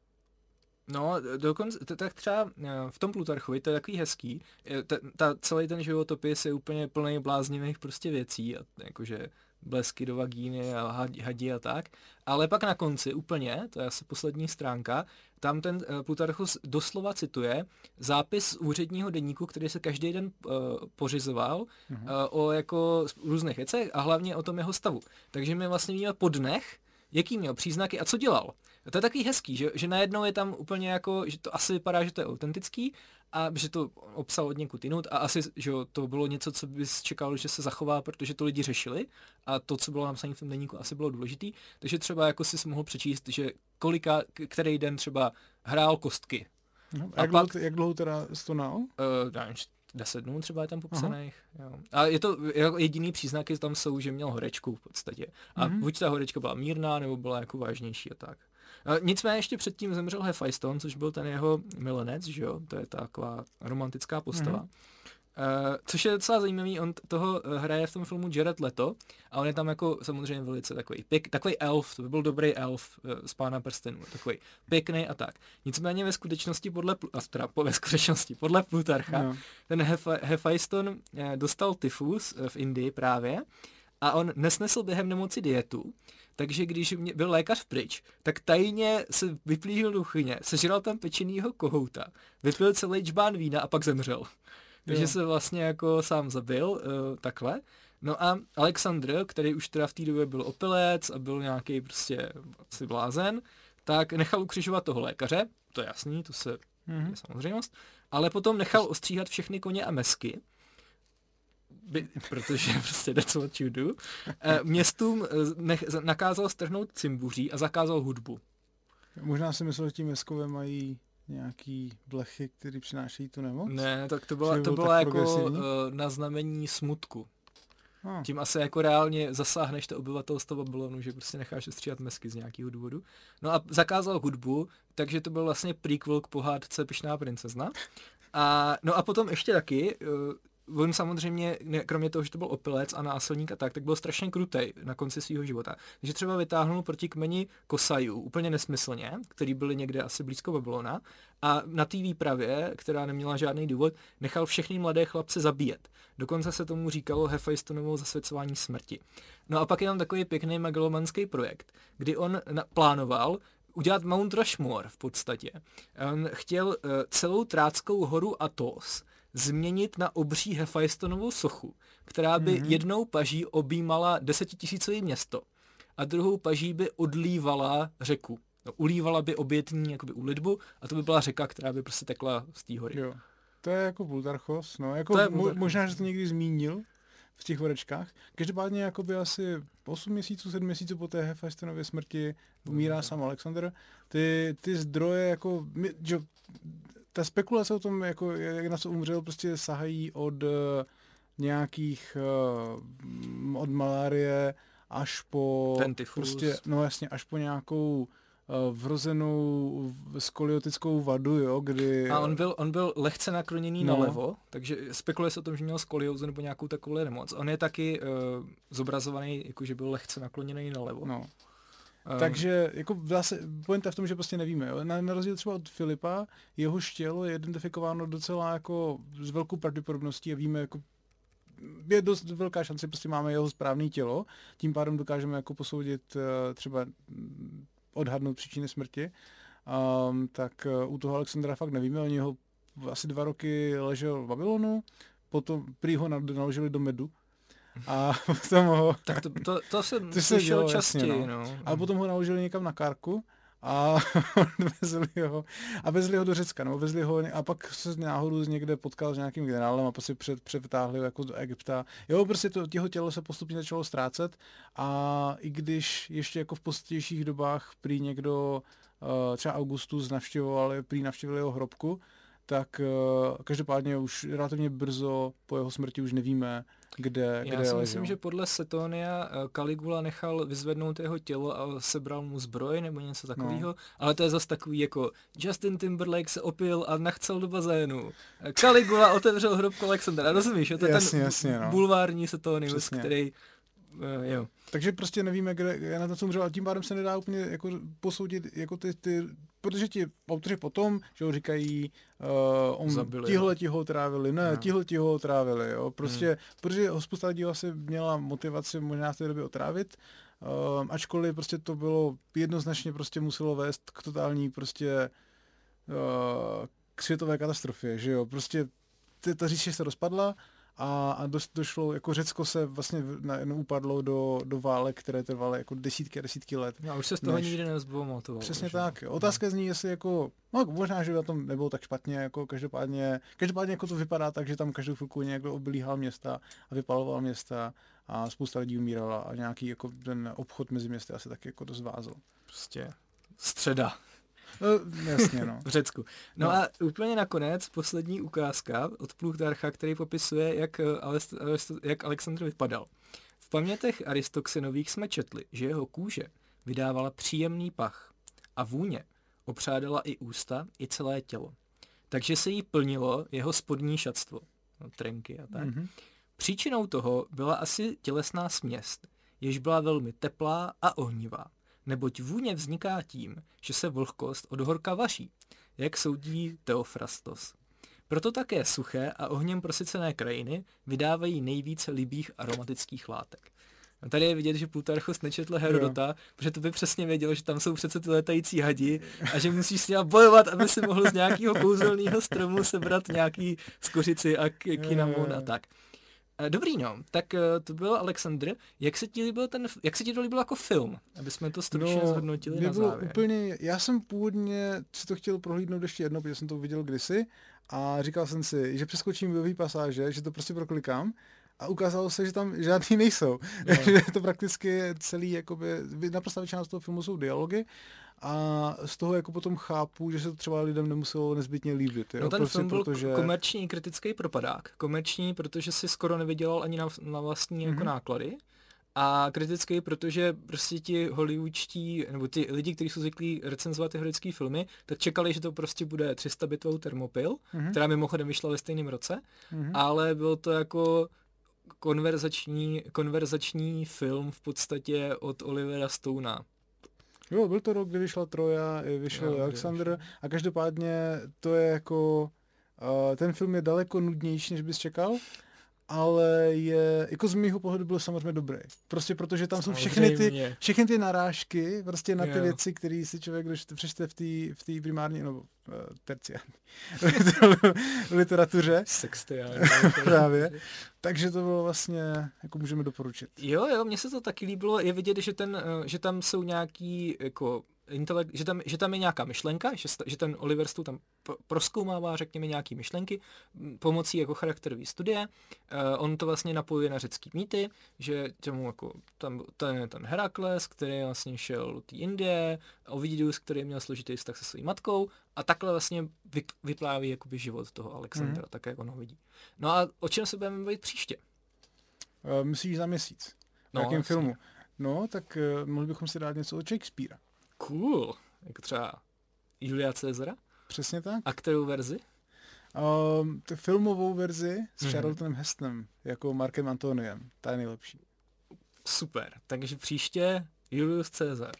No, dokonce, t- tak třeba eh, v tom Plutarchovi, to je takový hezký, eh, ta, ta, celý ten životopis je úplně plný bláznivých prostě věcí, a jakože blesky do vagíny a had- hadi a tak, ale pak na konci úplně, to je asi poslední stránka, tam ten eh, Plutarchus doslova cituje zápis z úředního deníku, který se každý den uh, pořizoval Mhm. uh, o jako různých věcech a hlavně o tom jeho stavu. Takže my vlastně víme po dnech, jaký měl příznaky a co dělal. A to je takový hezký, že, že najednou je tam úplně jako, že to asi vypadá, že to je autentický a že to obsal od někud jinut a asi, že to bylo něco, co bys čekal, že se zachová, protože to lidi řešili a to, co bylo napsané v tom deníku, asi bylo důležitý. Takže třeba jako si mohl přečíst, že kolika, který den třeba hrál kostky. no, A jak, dlouho, pak- jak dlouho teda stonal? Uh, nevím, 10 dnů třeba je tam popsaných. Jo. A je to, jako jediný příznaky tam jsou, že měl horečku v podstatě. A Mhm. buď ta horečka byla mírná, nebo byla jako vážnější a tak. A nicméně ještě předtím zemřel Hephaeston, což byl ten jeho milenec, že jo? To je ta taková romantická postava. Mhm. Uh, což je docela zajímavý, on toho eh, hraje v tom filmu Jared Leto a on je tam jako samozřejmě velice takový pěk, takový elf, to by byl dobrý elf uh, z Pána prstenů, takový pěkný a tak. Nicméně ve skutečnosti podle, a teda po, ve skutečnosti podle Plutarcha, No. ten Hepha- Hephaeston eh, dostal tyfus eh, v Indii právě a on nesnesl během nemoci dietu, takže když mě- byl lékař pryč, tak tajně se vyplížil do chyně, sežral tam pečenýho kohouta, vypil celý džbán vína a pak zemřel. Takže Jo. se vlastně jako sám zabil, uh, takhle. No a Alexandr, který už teda v té době byl opilec a byl nějaký prostě asi blázen, tak nechal ukřižovat toho lékaře, to je jasný, to se Mhm. je samozřejmost, ale potom nechal ostříhat všechny koně a mesky, by, protože [LAUGHS] prostě that's what you do. Eh, Městům eh, nech, nakázal strhnout cimbuří a zakázal hudbu. Možná si myslel, že tím Meskové mají nějaký blechy, které přinášejí tu nemoc? Ne, tak to byla, to byl byla jako uh, na znamení smutku. Ah. Tím asi jako reálně zasáhneš to obyvatelstvo Babylonu, že prostě necháš ostříhat mesky z nějakého důvodu. No a zakázal hudbu, takže to byl vlastně prequel k pohádce Pyšná princezna. A, no a potom ještě taky, uh, on samozřejmě, kromě toho, že to byl opilec a násilník a tak, tak byl strašně krutej na konci svého života. Takže třeba vytáhnul proti kmeni Kosajů, úplně nesmyslně, který byli někde asi blízko Babylona, a na té výpravě, která neměla žádný důvod, nechal všechny mladé chlapce zabíjet. Dokonce se tomu říkalo Hephaestonovo zasvěcování smrti. No a pak je tam takový pěkný megalomanský projekt, kdy on plánoval udělat Mount Rushmore v podstatě. On chtěl uh, celou Tráckou horu Athos změnit na obří Hephaestonovu sochu, která by mm-hmm. jednou paží objímala desetitisícové město a druhou paží by odlívala řeku. No, ulívala by obětní jakoby úlitbu a to by byla řeka, která by prostě tekla z té hory. Jo. to je jako Plutarchos, no, jako To je Plutarchos. možná, že to někdy zmínil v těch horečkách. Každopádně jakoby asi 8 měsíců, 7 měsíců po té Hefestonově smrti umírá sám Alexander. Ty, ty zdroje, jako, my, že, ta spekulace o tom, jako, jak na co umřel, prostě sahají od uh, nějakých, uh, od malárie až po... Ten tyfus. Prostě, no jasně, až po nějakou uh, vrozenou skoliotickou vadu, jo, kdy... A on byl, on byl lehce nakloněný No. nalevo, takže spekuluje se o tom, že měl skoliózu nebo nějakou takovou nemoc. On je taky uh, zobrazovaný, jako že byl lehce nakloněný nalevo. No. Um, Takže jako zase pointa v tom, že prostě nevíme. Jo. Na, na rozdíl třeba od Filipa, jeho tělo je identifikováno docela jako s velkou pravděpodobností a víme jako je dost velká šance, prostě máme jeho správné tělo, tím pádem dokážeme jako posoudit uh, třeba mm, odhadnout příčiny smrti. Um, tak uh, u toho Alexandra fakt nevíme, oni ho asi dva roky ležel v Babylonu, potom prý ho naložili do medu a [LAUGHS] potom ho tak to, to, to jsem To se slyšel dělo, jasně, častěji, no. no. a potom ho naložili někam na kárku a [LAUGHS] vezli ho, a vezli ho do Řecka, no, vezli ho a pak se náhodou někde potkal s nějakým generálem a prostě před, přetáhli ho jako do Egypta. Jo, prostě to, jeho tělo se postupně začalo ztrácet a i když ještě jako v pozdějších dobách prý někdo, uh, třeba Augustus navštěvoval, prý navštívil jeho hrobku, tak uh, každopádně už relativně brzo po jeho smrti už nevíme, kde, kde Já si ležel. myslím, že podle Setonia eh, Caligula nechal vyzvednout jeho tělo a sebral mu zbroj nebo něco takového, no. ale to je zase takový jako Justin Timberlake se opil a nachcel do bazénu. Eh, Caligula otevřel hrobku Alexandra, rozumíš? To je Jasně, ten jasně, no. bulvární Setonius, který uh, jo. Takže prostě nevíme, kde na to co umřel a tím pádem se nedá úplně jako posoudit jako ty, ty protože ti autoři potom, že ho říkají, uh, on Zabili, tihle ti ho trávili, ne, No. tihle ti ho trávili, jo, prostě, hmm. protože spousta lidí asi měla motivaci možná v té době otrávit, uh, ačkoliv prostě to bylo jednoznačně prostě muselo vést k totální prostě uh, k světové katastrofě, že jo, prostě ta říše se rozpadla a, a dost, došlo, jako Řecko se vlastně najednou upadlo do, do válek, které trvaly jako desítky a desítky let. No, a už se z toho Než- nikdy nezbomatoval. Přesně že? tak. Otázka zní, jestli jako, no možná, že na tom nebylo tak špatně, jako každopádně, každopádně jako to vypadá tak, že tam každou chvilku někdo oblíhal města a vypaloval města a spousta lidí umírala a nějaký jako ten obchod mezi městy asi taky jako dost vázl. Prostě středa No, jasně, no. v Řecku. No, No. a úplně nakonec poslední ukázka od Plutarcha, který popisuje, jak, eh, jak Alexandr vypadal. V pamětech Aristoxenových jsme četli, že jeho kůže vydávala příjemný pach a vůně opřádala i ústa, i celé tělo. Takže se jí plnilo jeho spodní šatstvo, no, trenky a tak. Mhm. Příčinou toho byla asi tělesná směs, jež byla velmi teplá a ohnivá, neboť vůně vzniká tím, že se vlhkost od horka vaří, jak soudí Teofrastos. Proto také suché a ohněm prosycené krajiny vydávají nejvíce libých aromatických látek. A tady je vidět, že Plutarchos nečetl Herodota, jo. protože to by přesně věděl, že tam jsou přece ty letající hadi a že musíš s ním bojovat, aby si mohl z nějakého kouzelného stromu sebrat nějaký skořici a k- kinamon a tak. Eh, Dobrý no, tak eh, to byl Alexandr. Jak se ti líbil ten, jak se ti to líbilo jako film? Aby jsme to stručně no, zhodnotili na bylo závěr. úplně, já jsem původně si to chtěl prohlídnout ještě jednou, protože jsem to viděl kdysi a říkal jsem si, že přeskočím bojové pasáže, že to prostě proklikám a ukázalo se, že tam žádný nejsou. No. [LAUGHS] že to prakticky celý, jakoby, naprosto většina z toho filmu jsou dialogy a z toho jako potom chápu, že se to třeba lidem nemuselo nezbytně líbit. Jo? No ten prostě film byl protože... komerční kritický propadák. Komerční, protože si skoro nevydělal ani na, na vlastní mm-hmm. jako Mhm. náklady. A kritický, protože prostě ti hollywoodští, nebo ty lidi, kteří jsou zvyklí recenzovat ty hollywoodské filmy, tak čekali, že to prostě bude 300 bitovou termopil, Mhm. která mimochodem vyšla ve stejném roce, Mhm. ale byl to jako konverzační, konverzační film v podstatě od Olivera Stouna. Jo, byl to rok, kdy vyšla Troja, vyšel Jo, Alexander a každopádně to je jako, uh, ten film je daleko nudnější, než bys čekal, ale je, jako z mýho pohledu byl samozřejmě dobrý. Prostě protože tam jsou všechny ty, všechny ty narážky prostě na ty Jo. věci, které si člověk když přečte v té v té primární, nebo uh, terciární [LAUGHS] [LAUGHS] literatuře Sexty, ale... [LAUGHS] právě. Takže to bylo vlastně, jako můžeme doporučit. Jo, jo, mně se to taky líbilo. Je vidět, že, ten, eh, že tam jsou nějaký jako intelekt, že, tam, že tam je nějaká myšlenka, že, že ten Oliver Stone tam proskoumává, řekněme, nějaký myšlenky pomocí jako charakterové studie. Uh, on to vlastně napojuje na řecký mýty, že těmu jako tam ten, ten Herakles, který vlastně šel do té Indie, Ovidius, který měl složitý vztah se svou matkou a takhle vlastně vy, vypláví jakoby život toho Alexandra, mm-hmm. tak jak on ho vidí. No a o čem se budeme bavit příště? Uh, myslíš za měsíc? No, jakém filmu? No, tak uh, mohli bychom si dát něco od Shakespearea. Cool. Jako třeba Julia Cezara? Přesně tak. A kterou verzi? Um, filmovou verzi s mm-hmm. Charltonem Hestem jako Markem Antoniem. Ta je nejlepší. Super. Takže příště Julius Caesar.